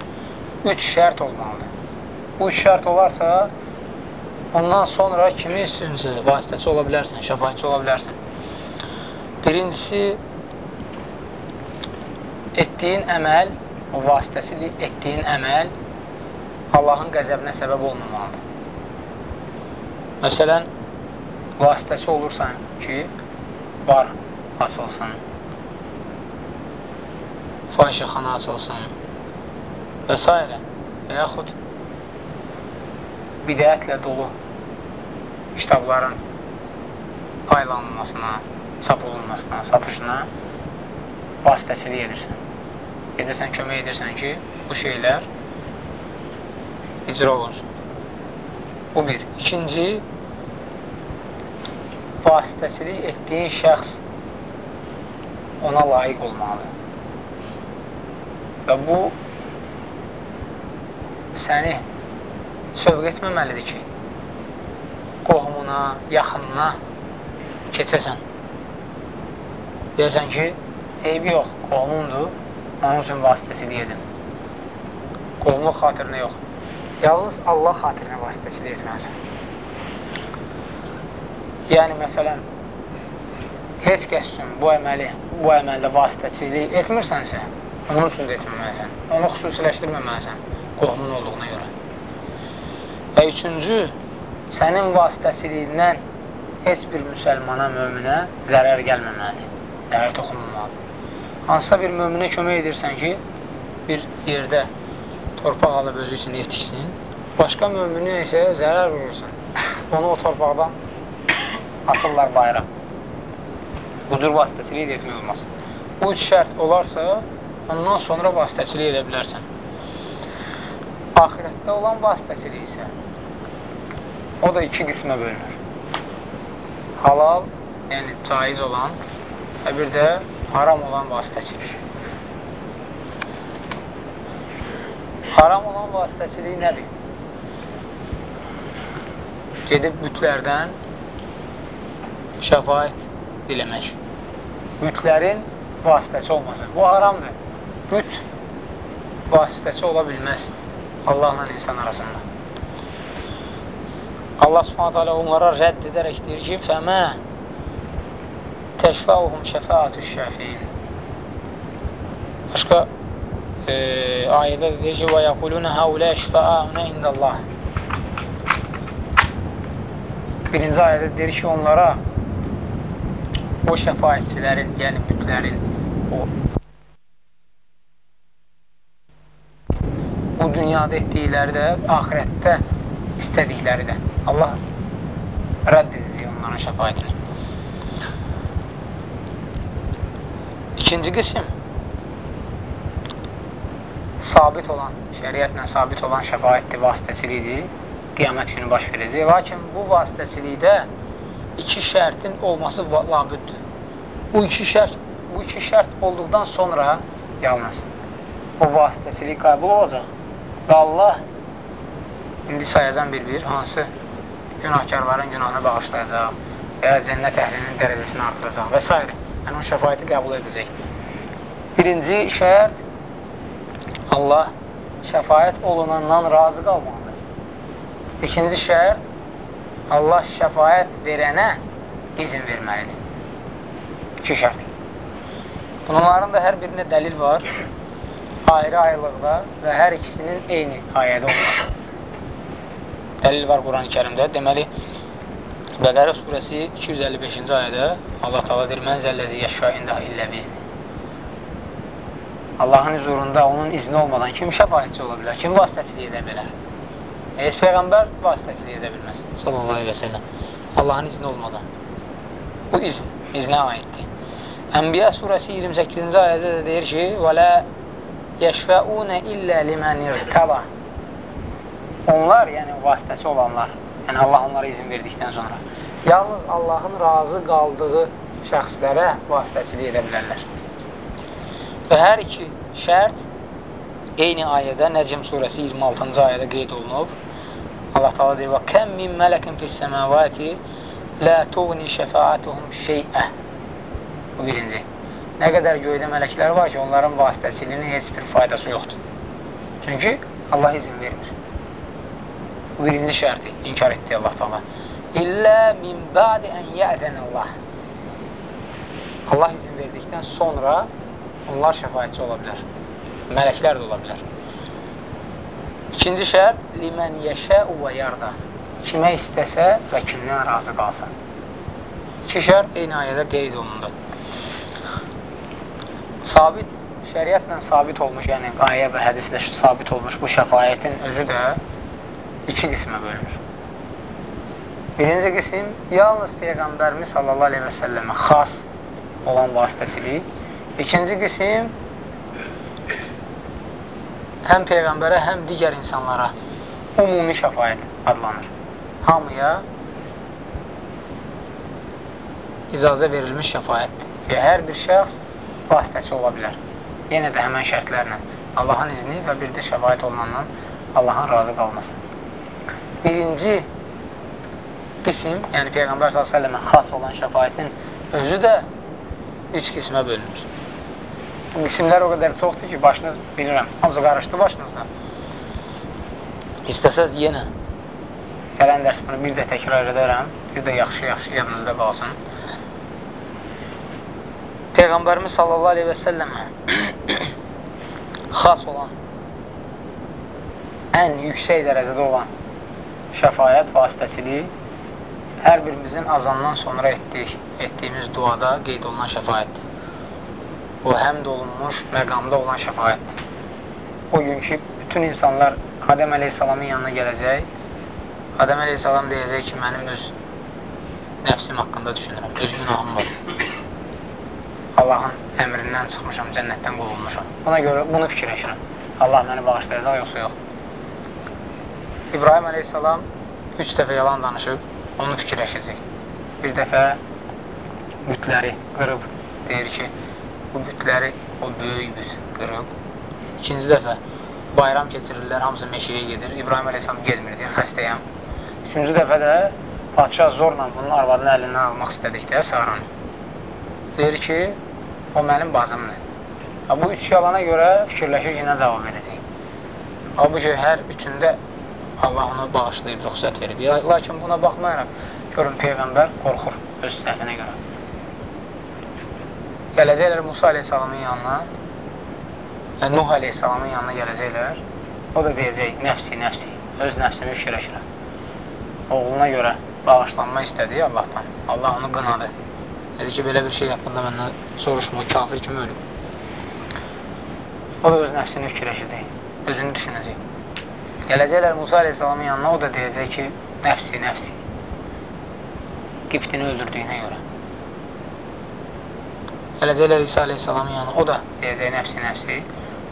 üç şərt olmalıdır. Bu üç şərt olarsa, ondan sonra kimin üstüncə vasitəçi ola bilərsən, şəfayətçi ola bilərsən. Birincisi, etdiyin əməl, o vasitəsilik etdiyin əməl Allahın qəzəbinə səbəb olmamalıdır. Məsələn, vasitəçi olursan ki, bar açılsın, fahişəxana açılsın və s. və yaxud bidəyətlə dolu kitabların paylanılmasına, çap olunmasına, satışına vasitəçilik edirsən. Edirsən, kömək edirsən ki, bu şeylər icra olunsun. Bu bir. İkinci, vasitəçilik etdiyin şəxs ona layiq olmalıdır. Və bu səni sövq etməməlidir ki, qohumuna, yaxınına keçəsən. Deyəsən ki, eybi yox, qohumumdur, onun üçün vasitəsilik edin. Qohumluq xatirinə yox. Yalnız Allah xatirinə vasitəsilik etməlisən. Yəni, məsələn, heç kəs üçün bu əməli, bu əməldə vasitəçilik etmirsənsə, Onun üçün də etməməlisən. Onu xüsusiləşdirməməlisən qohumun olduğuna görə. Və üçüncü, sənin vasitəçiliyindən heç bir müsəlmana, möminə zərər gəlməməlidir. Zərər toxunmamalıdır. Hansısa bir möminə kömək edirsən ki, bir yerdə torpaq alıb özü üçün ev tiksin, başqa möminə isə zərər vurursan. Onu o torpaqdan atırlar bayra. Bu cür vasitəçilik etmək olmaz. Bu üç şərt olarsa, ondan sonra vasitəçilik edə bilərsən. Ahirətdə olan vasitəçilik isə o da iki qismə bölünür. Halal, yəni caiz olan və bir də haram olan vasitəçilik. Haram olan vasitəçilik nədir? Gedib bütlərdən şəfayət diləmək. Bütlərin vasitəçi olmasın. Bu haramdır büt vasitəçi ola bilməz Allahla insan arasında. Allah subhanət hələ onlara rədd edərək deyir ki, fəmə təşfəuhum şəfəatü şəfiin. Başqa e, ayədə deyir ki, və yəqulunə həulə şəfəəunə indəllah. Birinci ayədə deyir ki, onlara o şəfayətçilərin, yəni bütlərin, o bu dünyada etdikləri də, ahirətdə istədikləri də. Allah rədd edəcək onların şəfayətini. İkinci qism sabit olan, şəriətlə sabit olan şəfayətli vasitəçilikdir. Qiyamət günü baş verəcək. Lakin bu vasitəçilikdə iki şərtin olması labüddür. Bu iki şərt, bu iki şərt olduqdan sonra yalnız o vasitəçilik qəbul olacaq və Allah indi sayacam bir-bir hansı günahkarların günahını bağışlayacaq və cənnət əhlinin dərəcəsini artıracaq və s. Yəni, o şəfayəti qəbul edəcək. Birinci şərt Allah şəfayət olunandan razı qalmalıdır. İkinci şərt Allah şəfayət verənə izin verməlidir. İki şərt. Bunların da hər birində dəlil var ayrı-ayrılıqda və hər ikisinin eyni ayədə olması. Dəlil var Quran-ı kərimdə. Deməli, Bəqərə surəsi 255-ci ayədə Allah taala deyir: "Mən zəlləzi yəşfa indah illə bizni." Allahın huzurunda onun izni olmadan kim şəfaətçi ola bilər? Kim vasitəçilik edə bilər? Heç peyğəmbər vasitəçilik edə bilməz. Sallallahu əleyhi və səlləm. Allahın izni olmadan. Bu izn, iznə aiddir. Ənbiya surəsi 28-ci ayədə də deyir ki: "Və la yəşfəunə illə limən irtəba." Onlar, yəni vasitəçi olanlar, yəni Allah onlara izin verdikdən sonra yalnız Allahın razı qaldığı şəxslərə vasitəçilik edə bilərlər. Və hər iki şərt eyni ayədə Nəcm surəsi 26-cı ayədə qeyd olunub. Allah Taala deyir: "Və kəm min mələkin fis-səmavati la tughni şəfaatuhum şey'ə." Bu birinci. Nə qədər göydə mələklər var ki, onların vasitəçiliyinin heç bir faydası yoxdur. Çünki Allah izin vermir. Bu birinci şərti inkar etdi Allah Taala. İllə min ba'di an ya'zən Allah. Allah izin verdikdən sonra onlar şəfayətçi ola bilər. Mələklər də ola bilər. İkinci şərt, limən yəşəu və yarda. Kimə istəsə və kimdən razı qalsın. İki şərt eyni ayədə qeyd olundu. Sabit, şəriətlə sabit olmuş, yəni ayə və hədislə sabit olmuş bu şəfayətin özü də iki qismə bölünür. Birinci qism, yalnız Peyğəmbərimiz sallallahu aleyhi və səlləmə xas olan vasitəçilik. İkinci qism, həm Peyğəmbərə, həm digər insanlara ümumi şəfayət adlanır. Hamıya icazə verilmiş şəfayətdir. Və hər bir şəxs vasitəçi ola bilər. Yenə də həmən şərtlərlə Allahın izni və bir də şəfayət olunandan Allahın razı qalması. Birinci qism, yəni Peyğəmbər s.ə.və xas olan şəfayətin özü də üç qismə bölünür. Qismlər o qədər çoxdur ki, başınız bilirəm, hamısı qarışdı başınızda. İstəsəz yenə gələn dərs bunu bir də təkrar edərəm, bir də yaxşı-yaxşı yadınızda qalsın. Peyğəmbərimiz sallallahu aleyhi və səlləmə xas olan, ən yüksək dərəcədə olan şəfayət vasitəçiliyi hər birimizin azandan sonra etdik, etdiyimiz duada qeyd olunan şəfayətdir. O, həmd olunmuş məqamda olan şəfayətdir. O gün ki, bütün insanlar Adəm əleyhissalamın yanına gələcək, Adəm əleyhissalam deyəcək ki, mənim öz nəfsim haqqında düşünürəm, öz günahım var. Allahın əmrindən çıxmışam, cənnətdən qovulmuşam. Buna görə bunu fikirləşirəm. Allah məni bağışlayacaq, yoxsa yox. İbrahim əleyhissalam üç dəfə yalan danışıb, onu fikirləşəcək. Bir dəfə bütləri qırıb, deyir ki, bu bütləri o böyük büt qırıb. İkinci dəfə bayram keçirirlər, hamısı meşəyə gedir. İbrahim əleyhissalam gedmir, deyir, xəstəyəm. Üçüncü dəfə də padişah zorla bunun arvadını əlindən almaq istədikdə Saranı. Deyir ki, o mənim bacımdır. Bu üç yalana görə fikirləşir ki, nə cavab verəcək. Halbuki hər üçündə Allah ona bağışlayıb, ruxsat verib. Lakin buna baxmayaraq, görün, Peyğəmbər qorxur öz səhvinə görə. Gələcəklər Musa aleyhissalamın yanına, Nuh aleyhissalamın yanına gələcəklər. O da deyəcək, nəfsi, nəfsi, öz nəfsimi fikirəşirəm. Oğluna görə bağışlanma istədi Allahdan. Allah onu qınadı. Dedi ki, belə bir şey haqqında məndən soruşma, kafir kimi ölüb. O da öz nəfsini fikirləşəcək, özünü düşünəcək. Gələcəklər Musa aleyhissalamın yanına, o da deyəcək ki, nəfsi, nəfsi. Qibtini öldürdüyünə görə. Gələcəklər İsa aleyhissalamın yanına, o da deyəcək nəfsi, nəfsi.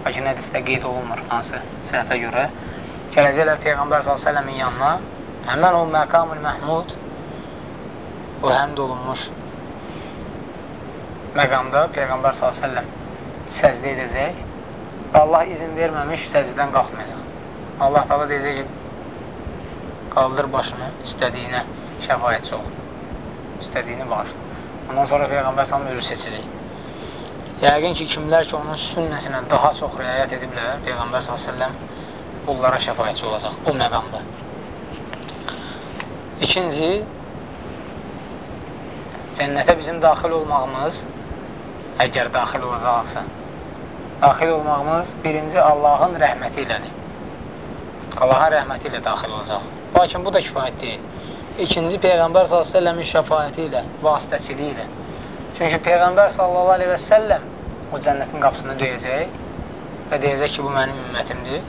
Lakin hədisdə qeyd olunmur hansı səhvə görə. Gələcəklər Peyğəmbər s.ə.v-in yanına, həmən o məqam-ül məhmud, o həmd olunmuş məqamda Peyğəmbər s.ə.v səzdə edəcək və Allah izin verməmiş səzdən qalxmayacaq. Allah tala deyəcək ki, qaldır başını istədiyinə şəfayətçi ol. İstədiyini bağışla. Ondan sonra Peyğəmbər s.ə.v özü seçəcək. Yəqin ki, kimlər ki, onun sünnəsinə daha çox riayət ediblər, Peyğəmbər s.ə.v bunlara şəfayətçi olacaq bu məqamda. İkinci, cənnətə bizim daxil olmağımız, əgər daxil olacaqsa, daxil olmağımız birinci Allahın rəhməti ilədir. Allahın rəhməti ilə daxil olacaq. Lakin bu da kifayət deyil. İkinci, Peyğəmbər s.ə.v-in şəfayəti ilə, vasitəçiliyi ilə. Çünki Peyğəmbər s.ə.v o cənnətin qapısını döyəcək və deyəcək ki, bu mənim ümmətimdir,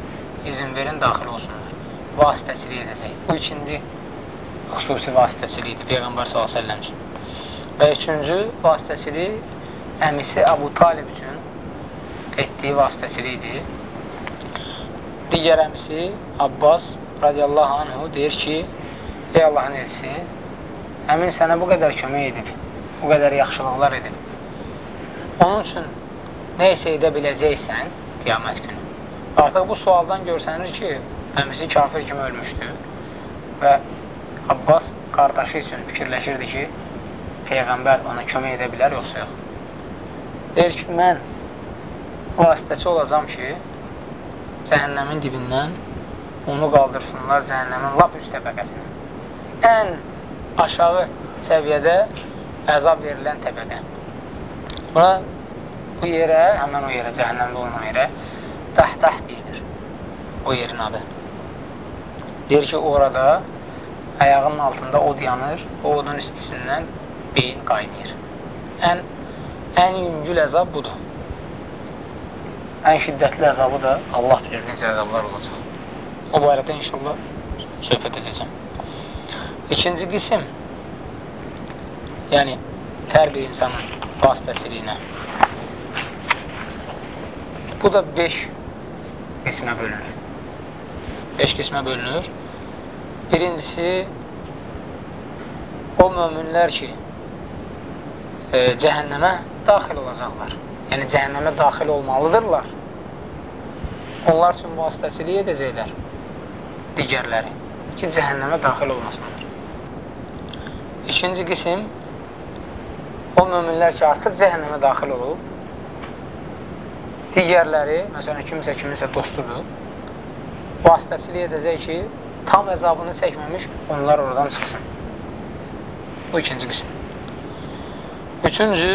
izin verin, daxil olsunlar. Vasitəçilik edəcək. Bu ikinci xüsusi vasitəçilikdir Peyğəmbər s.ə.v üçün. Və üçüncü vasitəçilik əmisi Əbu Talib üçün etdiyi vasitəçilikdir. Digər əmisi Abbas radiyallahu anhu deyir ki, ey Allahın elçisi, həmin sənə bu qədər kömək edib, bu qədər yaxşılıqlar edib. Onun üçün nə isə edə biləcəksən qiyamət günü. Artıq bu sualdan görsənir ki, əmisi kafir kimi ölmüşdü və Abbas qardaşı üçün fikirləşirdi ki, Peyğəmbər ona kömək edə bilər, yoxsa yox. Deyir ki, mən vasitəçi olacam ki, cəhənnəmin dibindən onu qaldırsınlar cəhənnəmin lap üst təbəqəsinə. Ən aşağı səviyyədə əzab verilən təbəqə. Buna bu yerə, həmən o yerə, cəhənnəmdə olan yerə təh-təh deyilir. O yerin adı. Deyir ki, orada ayağının altında od yanır, o odun istisindən beyin qaynayır. Ən, ən yüngül əzab budur ən şiddətli əzabı da Allah bilir necə əzablar olacaq. O barədə inşallah söhbət edəcəm. İkinci qism, yəni hər bir insanın vasitəçiliyinə. Bu da 5 qismə bölünür. 5 qismə bölünür. Birincisi, o möminlər ki, e, cəhənnəmə daxil olacaqlar yəni cəhənnəmə daxil olmalıdırlar. Onlar üçün vasitəçilik edəcəklər digərləri ki, cəhənnəmə daxil olmasınlar. İkinci qism o möminlər ki, artıq cəhənnəmə daxil olub, digərləri, məsələn, kimsə kiminsə dostudur, vasitəçilik edəcək ki, tam əzabını çəkməmiş onlar oradan çıxsın. Bu ikinci qism. Üçüncü,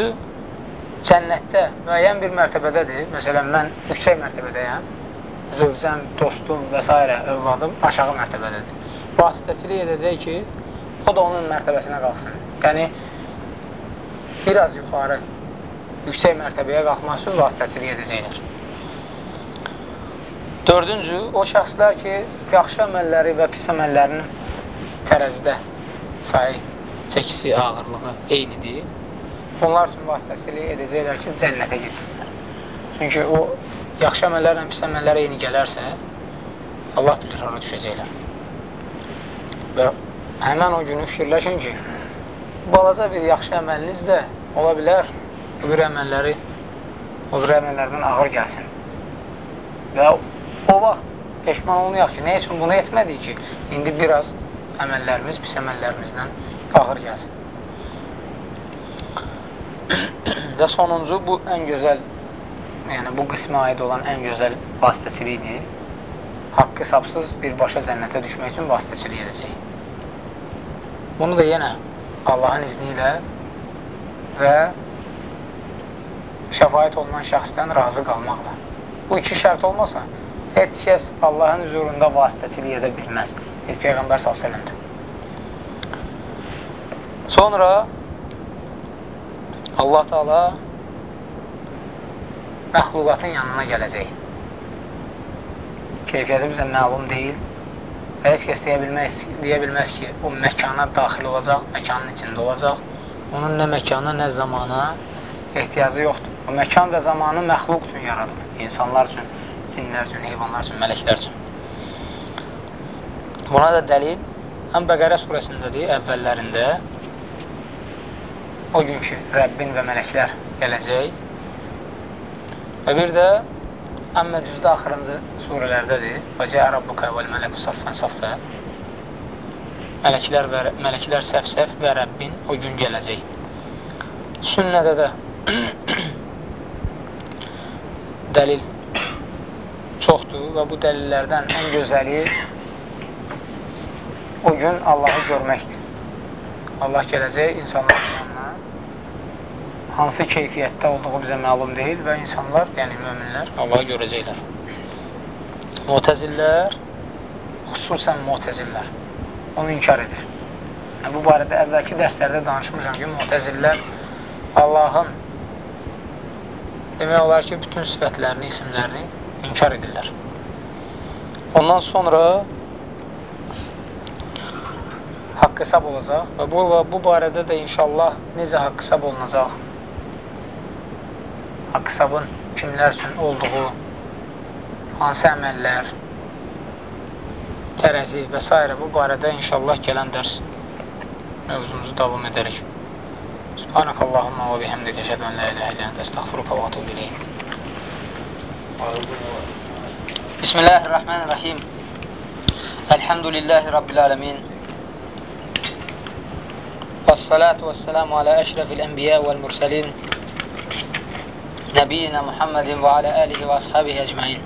cənnətdə müəyyən bir mərtəbədədir. Məsələn, mən yüksək mərtəbədəyəm, zövcəm, dostum və s. övladım aşağı mərtəbədədir. Vasitəçilik edəcək ki, o da onun mərtəbəsinə qalxsın. Yəni, biraz yuxarı, yüksək mərtəbəyə qalxmaq üçün vasitəçilik edəcəklər. Dördüncü, o şəxslər ki, yaxşı əməlləri və pis əməllərinin tərəzidə sayı, çəkisi, ağırlığı eynidir onlar üçün vasitəsilik edəcəklər ki, cənnətə getsinlər. Çünki o yaxşı əməllərlə pis əməllərə eyni gələrsə, Allah bilir, hara düşəcəklər. Və həmən o günü fikirləşin ki, balaca bir yaxşı əməliniz də ola bilər, o bir əməlləri o bir əməllərdən ağır gəlsin. Və o vaxt peşman olmayaq ki, nə üçün bunu etmədik ki, indi biraz əməllərimiz pis əməllərimizdən ağır gəlsin. [CLEARS THROAT] Və sonuncu, bu ən gözəl, yəni bu qismə aid olan ən gözəl vasitəçilikdir. haqq hesabsız birbaşa cənnətə düşmək üçün vasitəçilik edəcək. Bunu da yenə Allahın izni ilə və şəfayət olunan şəxsdən razı qalmaqla. Bu iki şərt olmasa, heç kəs Allahın huzurunda vasitəçilik edə bilməz. Heç Peyğəmbər s.ə.v. Sonra Allah Taala məxluqatın yanına gələcək. Keyfiyyəti bizə məlum deyil və heç kəs deyə bilməz, deyə bilməz ki, o məkana daxil olacaq, məkanın içində olacaq. Onun nə məkana, nə zamana ehtiyacı yoxdur. O məkan və zamanı məxluq üçün yaradılır. İnsanlar üçün, cinlər üçün, heyvanlar üçün, mələklər üçün. Buna da dəlil həm Bəqərə surəsindədir, əvvəllərində o gün ki, Rəbbin və mələklər gələcək və bir də Əmmə düzdə axırıncı surələrdədir. Və cəə rabbuka vəl mələku saffən saffə Mələklər, və, mələklər səf-səf və Rəbbin o gün gələcək. Sünnədə də [COUGHS] dəlil çoxdur və bu dəlillərdən ən gözəli o gün Allahı görməkdir. Allah gələcək insanların yanına [COUGHS] hansı keyfiyyətdə olduğu bizə məlum deyil və insanlar, yəni möminlər Allahı görəcəklər. Mutəzillər, xüsusən mutəzillər onu inkar edir. Yəni, bu barədə əvvəlki dərslərdə danışmışam ki, mutəzillər Allahın demək olar ki, bütün sifətlərini, isimlərini inkar edirlər. Ondan sonra haqq hesab olacaq və bu, bu barədə də inşallah necə haqq hesab olunacaq haqq-hesabın kimlər üçün olduğu, hansı əməllər, tərəzi və s. bu barədə inşallah gələn dərs mövzumuzu davam edərik. سبحانك اللهم وبحمدك أشهد أن لا إله إلا أنت أستغفرك وأتوب إليك بسم الله الرحمن الرحيم الحمد لله رب العالمين والصلاة والسلام على أشرف الأنبياء والمرسلين نبينا محمد وعلى آله وأصحابه أجمعين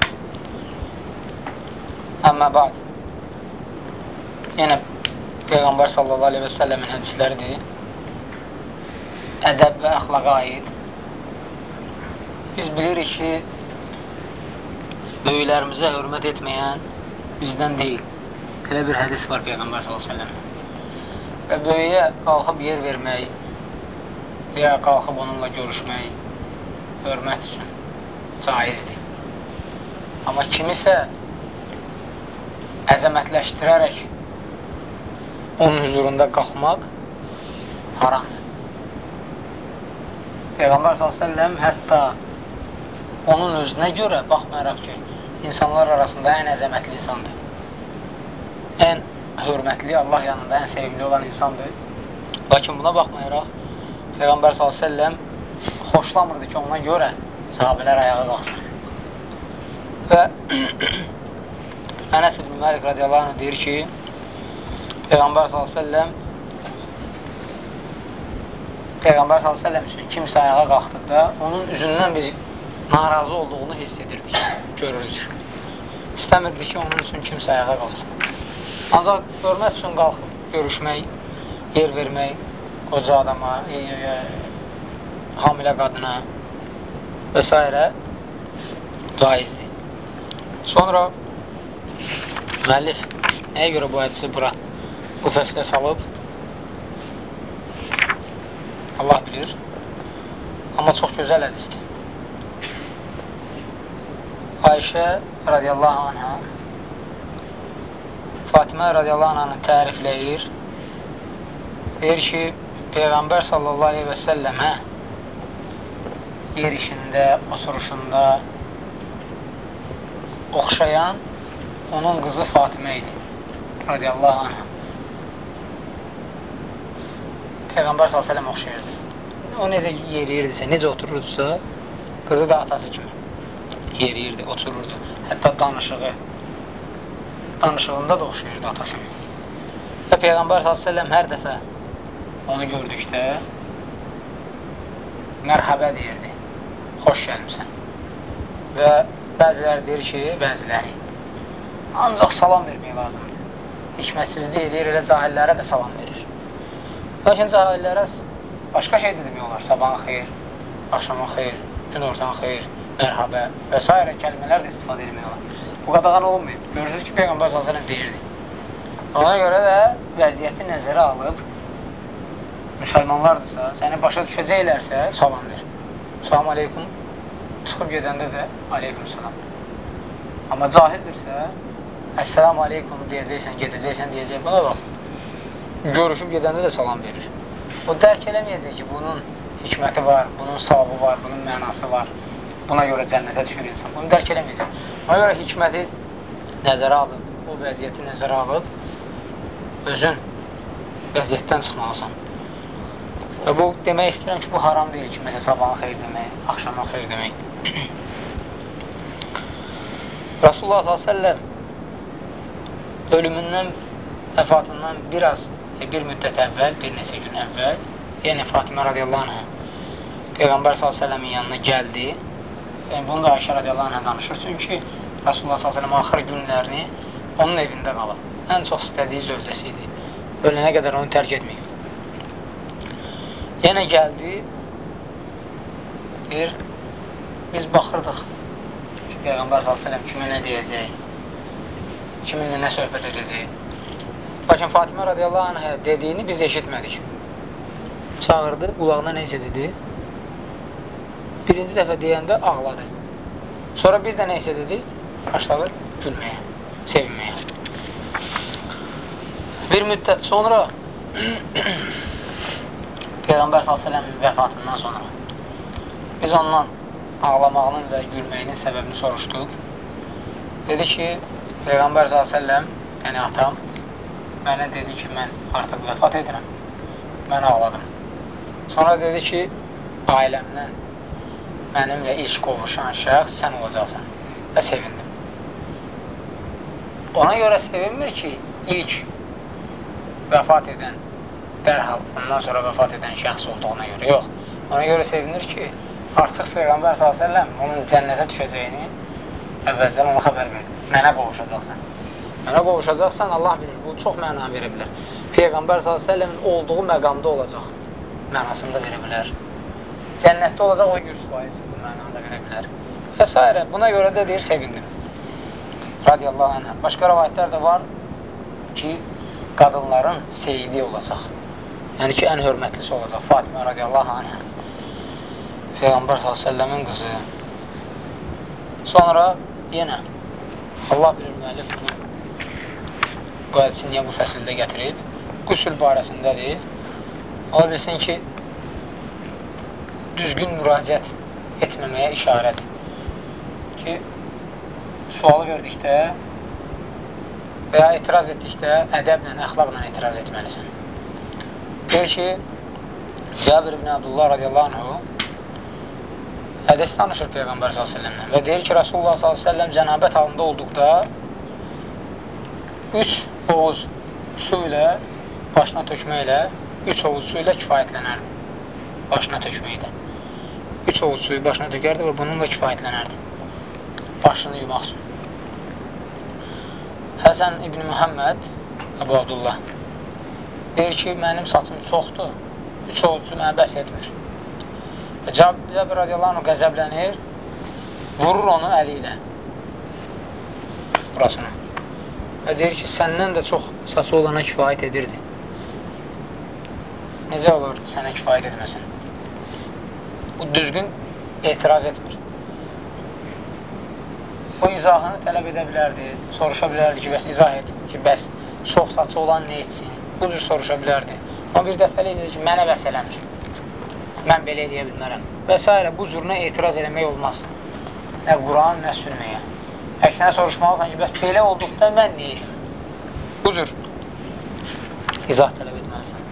Amma ba'd. Yine Peygamber sallallahu aleyhi ve sellemin hadisleri dedi. Ədəb və əxlaqa aid. Biz bilirik ki, böyüklərimizə hörmət etməyən bizdən deyil. Belə bir hədis var Peyğəmbər aleyhi və böyüyə qalxıb yer vermək, ya qalxıb onunla görüşmək, hörmət üçün caizdir. Amma kimisə əzəmətləşdirərək onun huzurunda qalxmaq haramdır. Peyğəmbər s.ə.v hətta onun özünə görə baxmayaraq ki, insanlar arasında ən əzəmətli insandır. Ən hörmətli, Allah yanında ən sevimli olan insandır. Lakin buna baxmayaraq, Peyğəmbər s.ə.v xoşlamırdı ki, ona görə sahabələr ayağa qalxsın. Və [CLEARS THROAT] Ənəs ibn Məlik radiyallahu anh deyir ki, Peyğəmbər s.ə.v Peyğəmbər s.ə.v üçün kimsə ayağa qalxdıqda onun üzündən biz narazı olduğunu hiss edirdik, görürük. İstəmirdik ki, onun üçün kimsə ayağa qalxsın. Ancaq görmək üçün qalxıb görüşmək, yer vermək qoca adama, e, e, hamilə qadına və s. caizdir. Sonra müəllif nəyə görə bu hədisi bura bu fəslə salıb? Allah bilir. Amma çox gözəl hədisdir. Ayşə radiyallahu anhə Fatimə radiyallahu anhə tərifləyir. Deyir ki, Peyğəmbər sallallahu aleyhi və səlləmə yer işində, oturuşunda oxşayan onun qızı Fatimə idi. Radiyallahu anh. Peyğəmbər s.ə.v oxşayırdı. O necə yeriyirdisə, necə otururdusa, qızı da atası kimi yeriyirdi, otururdu. Hətta danışığı, danışığında da oxşayırdı atasına. Və Peyğəmbər s.ə.v hər dəfə onu gördükdə mərhəbə deyirdi xoş gəlmişsən. Və bəziləri deyir ki, bəziləri ancaq salam vermək lazımdır. Hikmətsizlik edir, elə cahillərə də salam verir. Lakin cahillərə başqa şey də demək olar. Sabahın xeyir, axşamın xeyir, gün ortan xeyir, mərhabə və s. kəlmələr də istifadə etmək olar. Bu qadağan olmayıb. Görürsünüz ki, Peyğəmbər s.ə.v deyirdi. Ona görə də vəziyyəti nəzərə alıb müsəlmanlardırsa, səni başa düşəcəklərsə, salam ver. Salam aleykum. Çıxıb gedəndə də aleykum salam. Amma cahildirsə, əssalamu aleykum deyəcəksən, gedəcəksən, deyəcək. Buna bax, görüşüb gedəndə də salam verir. O dərk eləməyəcək ki, bunun hikməti var, bunun savabı var, bunun mənası var. Buna görə cənnətə düşür insan. Bunu dərk eləməyəcək. Ona görə hikməti nəzərə alıb, o vəziyyəti nəzərə alıb, özün vəziyyətdən çıxmalısan. Və bu demək istəyirəm ki, bu haram deyil ki, məsələn, sabahın xeyir demək, axşamın xeyir demək. [CLEARS THROAT] Rasulullah s.ə.v ölümündən, vəfatından biraz, e, bir müddət əvvəl, bir neçə gün əvvəl, yəni Fatimə radiyallahu anh Peyğəmbər s.ə.v-in yanına gəldi. Yəni, bunu da Ayşə radiyallahu anh danışır. Çünki Rasulullah s.ə.v axır günlərini onun evində qalıb. Ən çox istədiyi zövcəsi idi. Ölənə qədər onu tərk etməyib. Yenə gəldi, deyir, biz baxırdıq Peyğəmbər s.ə.v kimə nə deyəcək, kiminlə nə söhbət edəcək. Lakin Fatimə radiyallahu anhə dediyini biz eşitmədik. Çağırdı, qulağına necə dedi? Birinci dəfə deyəndə ağladı. Sonra bir də neysə dedi, başladı gülməyə, sevinməyə. Bir müddət sonra [CLEARS THROAT] Peyğəmbər s.ə.v-in vəfatından sonra biz ondan ağlamağının və gülməyinin səbəbini soruşduq. Dedi ki, Peyğəmbər s.ə.v, yəni atam, mənə dedi ki, mən artıq vəfat edirəm. Mən ağladım. Sonra dedi ki, ailəmdən mənimlə ilk qovuşan şəxs sən olacaqsan və sevindim. Ona görə sevinmir ki, ilk vəfat edən dərhal ondan sonra vəfat edən şəxs olduğuna görə yox. Ona görə sevinir ki, artıq Peyğəmbər s.ə.v onun cənnətə düşəcəyini əvvəlcən ona xəbər verdi. Mənə qovuşacaqsan. Mənə qovuşacaqsan, Allah bilir, bu çox məna verə bilər. Peyğəmbər s.ə.v-in olduğu məqamda olacaq. Mənasında verə bilər. Cənnətdə olacaq o 100% bu mənada verə bilər. Və s. Buna görə də deyir, sevindim. Radiyallahu anhə. Başqa rəvayətlər də var ki, qadınların seyidi olacaq. Yəni ki, ən hörmətlisi olacaq Fatimə radiyallahu anhə. Peyğəmbər s.ə.v-in qızı. Sonra yenə Allah bilir müəllif bunu bu hədisi niyə bu fəsildə gətirib? Qüsül barəsindədir. Ola bilsin ki, düzgün müraciət etməməyə işarədir. Ki, sualı verdikdə və ya etiraz etdikdə ədəblə, əxlaqla etiraz etməlisən. Deyir ki, Cəbir ibn Abdullah radiyallahu anhu hədis danışır Peyğəmbər s.ə.v və deyir ki, Rasulullah s.ə.v cənabət halında olduqda üç oğuz su ilə başına tökməklə üç oğuz su ilə kifayətlənərdi. Başına tökməkdə. Üç oğuz suyu başına tökərdi və bununla kifayətlənərdi. Başını yumaq üçün. Həsən ibn Muhammed Əbu Abdullah deyir ki, mənim saçım çoxdur, üç oğulcu mənə bəs etmir. Cəbir radiyallahu qəzəblənir, vurur onu əli ilə burasını. Və deyir ki, səndən də çox saçı olana kifayət edirdi. Necə olur sənə kifayət etməsin? Bu düzgün etiraz etmir. Bu izahını tələb edə bilərdi, soruşa bilərdi ki, bəs izah et ki, bəs çox saçı olan nə etsin? bu cür soruşa bilərdi. Amma bir dəfəli dedi ki, mənə vəs eləmir. Mən belə eləyə bilmərəm. Və s. bu cürünə etiraz eləmək olmaz. Nə Quran, nə sünnəyə. Əksinə soruşmalısan ki, bəs belə olduqda mən deyirəm. Bu cür izah tələb etməlisən.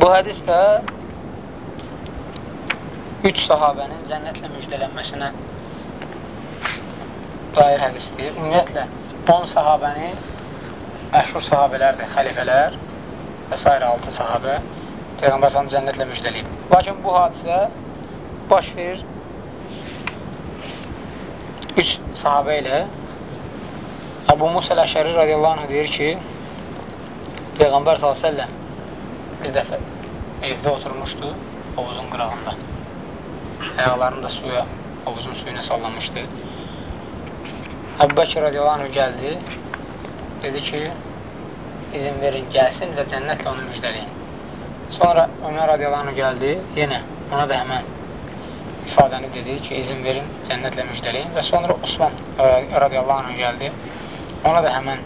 bu hədis də üç sahabənin cənnətlə müjdələnməsinə dair hədisdir. Ümumiyyətlə, 10 sahabəni məşhur sahabələrdir, xəlifələr və s. 6 sahabə Peyğəmbər s.ə.v cənnətlə müjdəliyib. Lakin bu hadisə baş verir üç sahabə ilə Əbu Musa Əşəri radiyallahu anh deyir ki, Peyğəmbər s.ə.v bir dəfə evdə oturmuşdu hovuzun qırağında. Ayaqlarını da suya, hovuzun suyuna sallamışdı. Əbu Bəkir radiyallahu anh gəldi, dedi ki, izin verin, gəlsin və cənnətlə onu müjdələyin. Sonra Ömər radiyallahu anh gəldi, yenə ona da həmən ifadəni dedi ki, izin verin, cənnətlə müjdələyin və sonra Osman radiyallahu anh gəldi, ona da həmən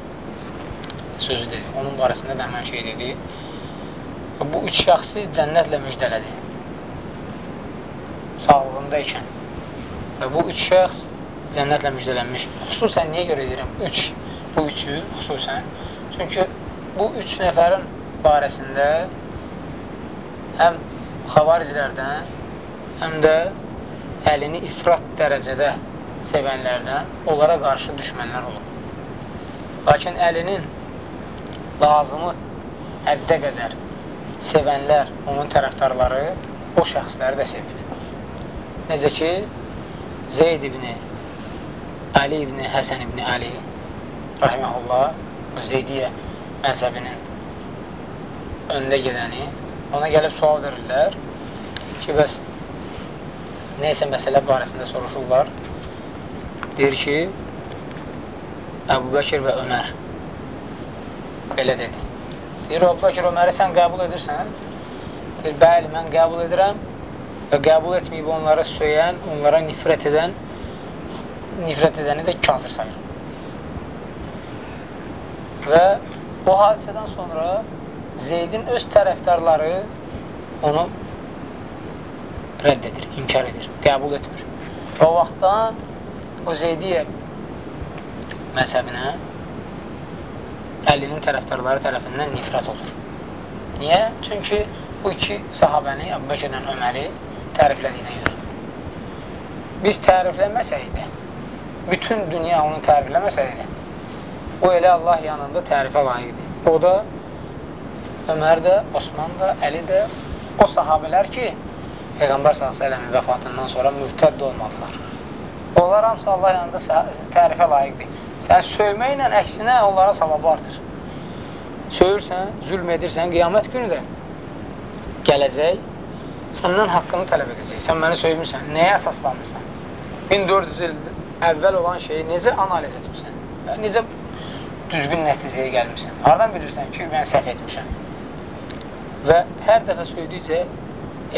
sözü dedi, onun barəsində də həmən şey dedi. Bu üç şəxsi cənnətlə müjdələdi sağlığında ikən və bu üç şəxs cənnətlə müjdələnmiş. Xüsusən niyə görə deyirəm? Üç, bu üçü xüsusən. Çünki bu üç nəfərin barəsində həm xavaricilərdən, həm də əlini ifrat dərəcədə sevənlərdən onlara qarşı düşmənlər olub. Lakin əlinin lazımı həddə qədər sevənlər, onun tərəfdarları o şəxsləri də sevir. Necə ki, Zeyd ibni Ali ibni Həsən ibni Ali rahiməhullah Zeydiyyə məzəbinin öndə gedəni ona gəlib sual verirlər ki, bəs neysə məsələ barəsində soruşurlar. Deyir ki, Əbu Bəkir və Ömər belə dedi. Deyir, Əbu Bəkir Öməri sən qəbul edirsən? Deyir, bəli, mən qəbul edirəm və qəbul etməyib onları söyən, onlara nifrət edən, nifrət edəni də kafir sayır. Və bu hadisədən sonra Zeydin öz tərəfdarları onu rədd edir, inkar edir, qəbul etmir. Və o vaxtdan o Zeydiyyə məzəbinə Əlinin tərəfdarları tərəfindən nifrət olur. Niyə? Çünki bu iki sahabəni, Əbbəkirlə Öməri təriflədiyinə görə. Biz tərifləməsəydi, bütün dünya onu tərifləməsəydi, o elə Allah yanında tərifə layiqdir. O da, Ömər də, Osman da, Əli də, o sahabələr ki, Peyğəmbər s.ə.v-in vəfatından sonra mürtədd olmadılar. Onlar hamısı Allah yanında tərifə layiqdir. Sən söyməklə əksinə onlara savabı artır. Söyürsən, zülm edirsən, qiyamət günü də gələcək, səndən haqqını tələb edəcək. Sən məni söymürsən, nəyə əsaslanmırsan? 1400 il əvvəl olan şeyi necə analiz etmirsən? Necə düzgün nəticəyə gəlmirsən? Hardan bilirsən ki, mən səhv etmişəm? Və hər dəfə söydükcə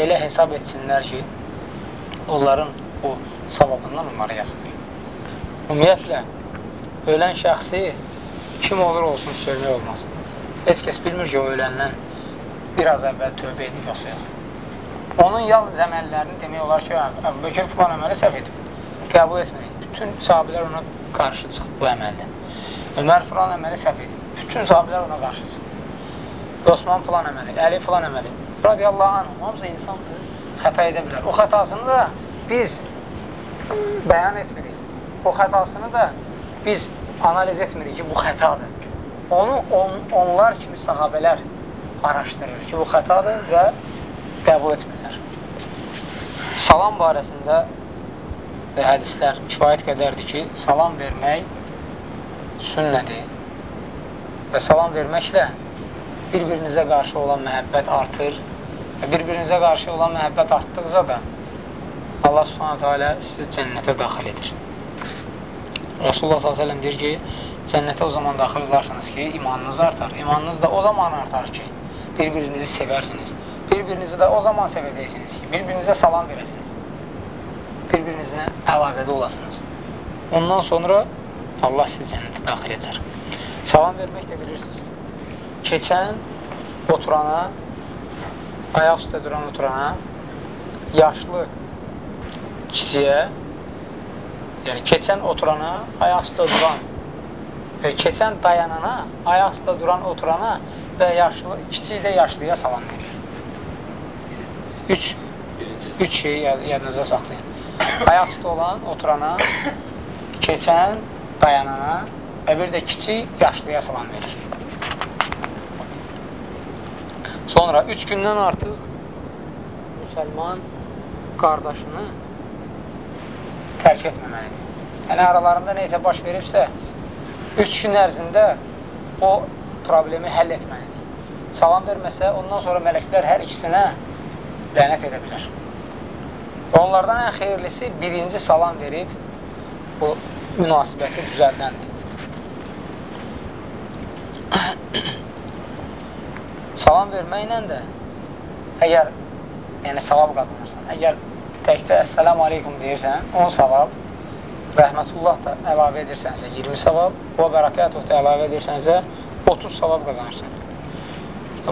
elə hesab etsinlər ki, onların o savabından onlara yazılır. Ümumiyyətlə, ölən şəxsi kim olur olsun söymək olmaz. Heç kəs bilmir ki, o öləndən biraz əvvəl tövbə edib yoxsa yox. Onun yalnız əməllərini demək olar ki, Əbubəkir filan əməli səhv edib. Qəbul etməyik. Bütün sahabilər ona qarşı çıxıb bu əməldə. Ömər filan əməli səhv edib. Bütün sahabilər ona qarşı çıxıb. Osman filan əməli, Əli filan əməli. Radiyallahu anh, hamısı insandır, xəta edə bilər. O xətasını da biz bəyan etmirik. O xətasını da biz analiz etmirik ki, bu xətadır. Onu on, onlar kimi sahabələr araşdırır ki, bu xətadır və qəbul etmirlər. Salam barəsində hədislər kifayət qədərdir ki, salam vermək sünnədir və salam verməklə bir-birinizə qarşı olan məhəbbət artır və bir-birinizə qarşı olan məhəbbət artdıqca da Allah subhanətə alə sizi cənnətə daxil edir. Rasulullah s.ə.v deyir ki, cənnətə o zaman daxil olarsınız ki, imanınız artar. İmanınız da o zaman artar ki, bir-birinizi sevərsiniz. Bir-birinizi də o zaman sevəcəksiniz ki, bir-birinizə salam verəsiniz. Bir-birinizlə əlaqədə olasınız. Ondan sonra Allah sizi cənnətə daxil edər. Salam vermək də bilirsiniz. Keçən oturana, ayaq üstə duran oturana, yaşlı kişiyə yəni keçən oturana, ayaq üstə duran və keçən dayanana, ayaq üstə duran oturana və yaşlı, kiçik də yaşlıya salam verir. Üç, üç şeyi yadınıza saxlayın. Ayaq üstə olan oturana, keçən dayanana və bir də kiçik yaşlıya salam verir. Sonra üç gündən artıq müsəlman qardaşını tərk etməməlidir. yəni aralarında neysə baş veribsə, üç gün ərzində o problemi həll etməlidir. Salam verməsə, ondan sonra mələklər hər ikisinə lənət edə bilər. Və onlardan ən xeyirlisi birinci salam verib bu münasibəti düzəldəndir. [COUGHS] salam verməklə də əgər yəni savab qazanırsan, əgər təkcə əssəlamu aleykum deyirsən, 10 savab, rəhmətullah da əlavə edirsənsə 20 savab, və bərəkətuh da əlavə edirsənsə 30 savab qazanırsan.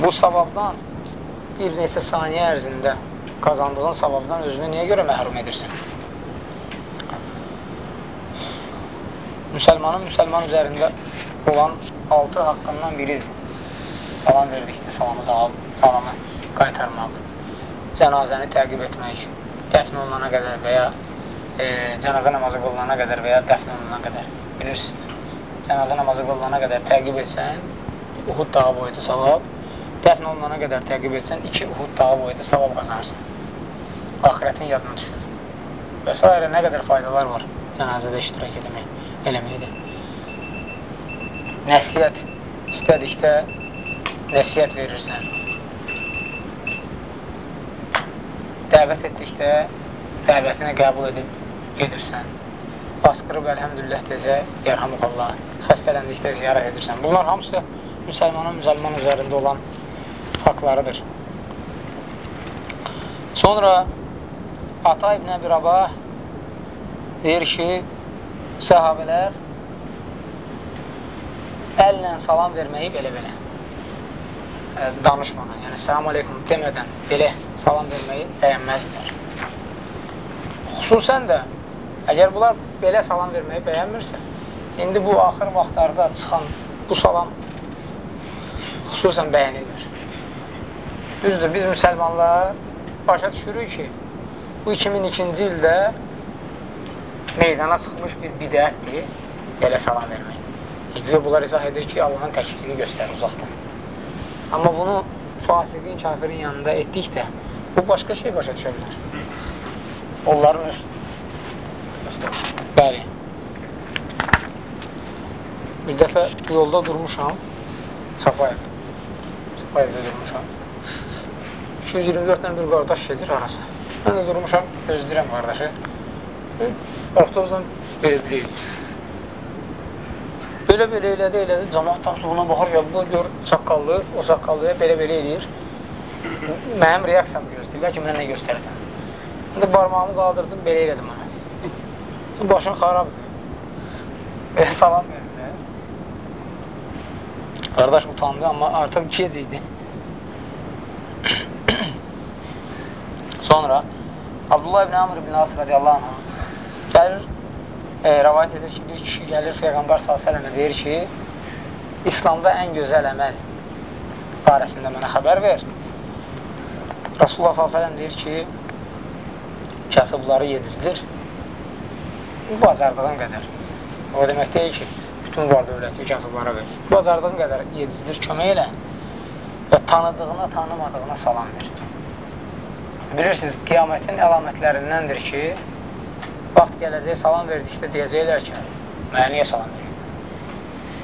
Bu savabdan bir neçə saniyə ərzində qazandığın savabdan özünü niyə görə məhrum edirsən? Müsəlmanın müsəlman üzərində olan altı haqqından biridir. Salam verdikdə salamı, salamı qaytarmaq, cənazəni təqib etmək, dəfn olunana qədər və ya e, cənazə namazı qılınana qədər və ya dəfn olunana qədər bilirsiniz, cənazə namazı qılınana qədər təqib etsən, Uhud dağı boyutu savab, dəfn olunana qədər təqib etsən, iki Uhud dağı boyutu savab qazanırsan. Ahirətin yadına düşür. Və s. nə qədər faydalar var cənazədə iştirak eləmək, eləməkdə. Nəsiyyət istədikdə nəsiyyət verirsən. Dəvət etdikdə dəvətini qəbul edib gedirsən. Basqırıb əlhəmdülillah tezə, yarhamuqallah, xəstələndikdə ziyarət edirsən. Bunlar hamısı müsəlmanın müsəlman üzərində olan haqlarıdır. Sonra Ata İbn Əbi Rabah deyir ki, səhabələr əllə salam verməyi belə-belə danışmadan, yəni salam aleykum demədən belə salam verməyi bəyənməzlər. Xüsusən də, əgər bunlar belə salam verməyi bəyənmirsə, indi bu axır vaxtlarda çıxan bu salam xüsusən bəyənilir. Düzdür, biz müsəlmanlar başa düşürük ki, bu 2002-ci ildə meydana çıxmış bir bidətdir belə salam vermək. İqli bunlar izah edir ki, Allahın təkliyini göstərir uzaqdan. Amma bunu fasiqin, kafirin yanında etdikdə bu başqa şey başa düşə bilər. Onların üst. Bəli. Bir dəfə yolda durmuşam, Çapayev. Çapayevdə durmuşam. 224-lə bir qardaş gedir arası. Mən də durmuşam, gözləyirəm qardaşı. Avtobusdan belə-belə edir. Belə-belə elədi, elədi. Cəmat tapsılığına baxır, ya bu gör saqqallı, o saqqallıya belə-belə eləyir. Mənim reaksiyamı gözləyirlər ki, mən nə göstərəcəm. İndi barmağımı qaldırdım, belə elədim mənə. Başın xarabdır. Belə salam verirlər. Qardaş utandı, amma artıq iki idi. Sonra Abdullah ibn Amr ibn As radiyallahu anh gəlir, e, rəvayət edir ki, bir kişi gəlir Peyğəmbər s.ə.və deyir ki, İslamda ən gözəl əməl barəsində mənə xəbər ver. Rasulullah s.ə.v deyir ki, kasıbları yedizdir. Bacardığın qədər. O demək deyil ki, bütün var dövləti kasıblara ver. Bacardığın qədər yedizdir, kömək elə və tanıdığına, tanımadığına salam ver. Bilirsiniz, qiyamətin əlamətlərindəndir ki, vaxt gələcək, salam verdikdə deyəcəklər ki, mənə niyə salam verir?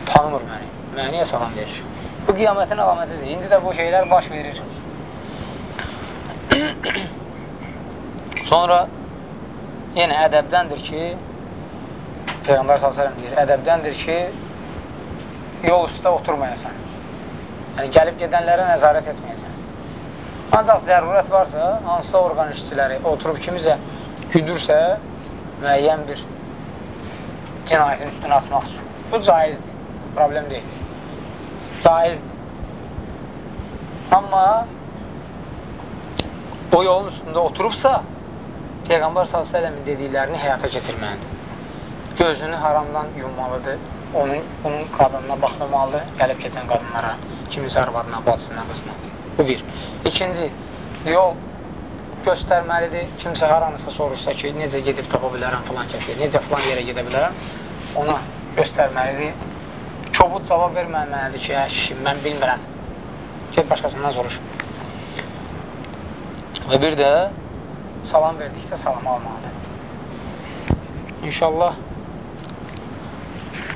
Tanımır məni, mənə niyə salam verir? Bu qiyamətin əlamətidir. İndi də bu şeylər baş verir. Sonra yenə ədəbdəndir ki, Peyğəmbər s.ə.v deyir, ədəbdəndir ki, yol üstə oturmayasan. Yəni, gəlib gedənlərə nəzarət etməyəsən. Ancaq zərurət varsa, hansısa orqan işçiləri oturub kimizə güdürsə, müəyyən bir cinayətin üstünə açmaq üçün. Bu caizdir, problem deyil. Caizdir. Amma o yolun üstündə oturubsa, Peyğəmbər s.ə.v-in dediklərini həyata keçirməlidir. Gözünü haramdan yummalıdır, onun, onun qadınına baxmamalıdır, gəlib keçən qadınlara, kiminsə arvadına, bacısına, qızına. Bu bir. İkinci, yol göstərməlidir. Kimsə haranısa sorursa ki, necə gedib tapa bilərəm filan kəsi, necə filan yerə gedə bilərəm, ona göstərməlidir. Çobud cavab verməməlidir ki, əşi, mən bilmirəm. Get başqasından soruş. Və bir də salam verdikdə salam almalıdır. İnşallah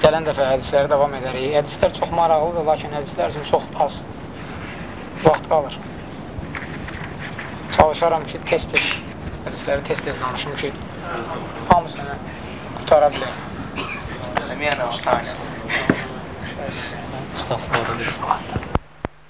gələn dəfə hədisləri davam edərik. Hədislər çox maraqlıdır, lakin hədislər üçün çox az vaxt qalır. Çalışaram ki, tez-tez hədisləri tez-tez danışım ki, hamısını qutara bilək. Semiyana Ustane. Estağfurullah.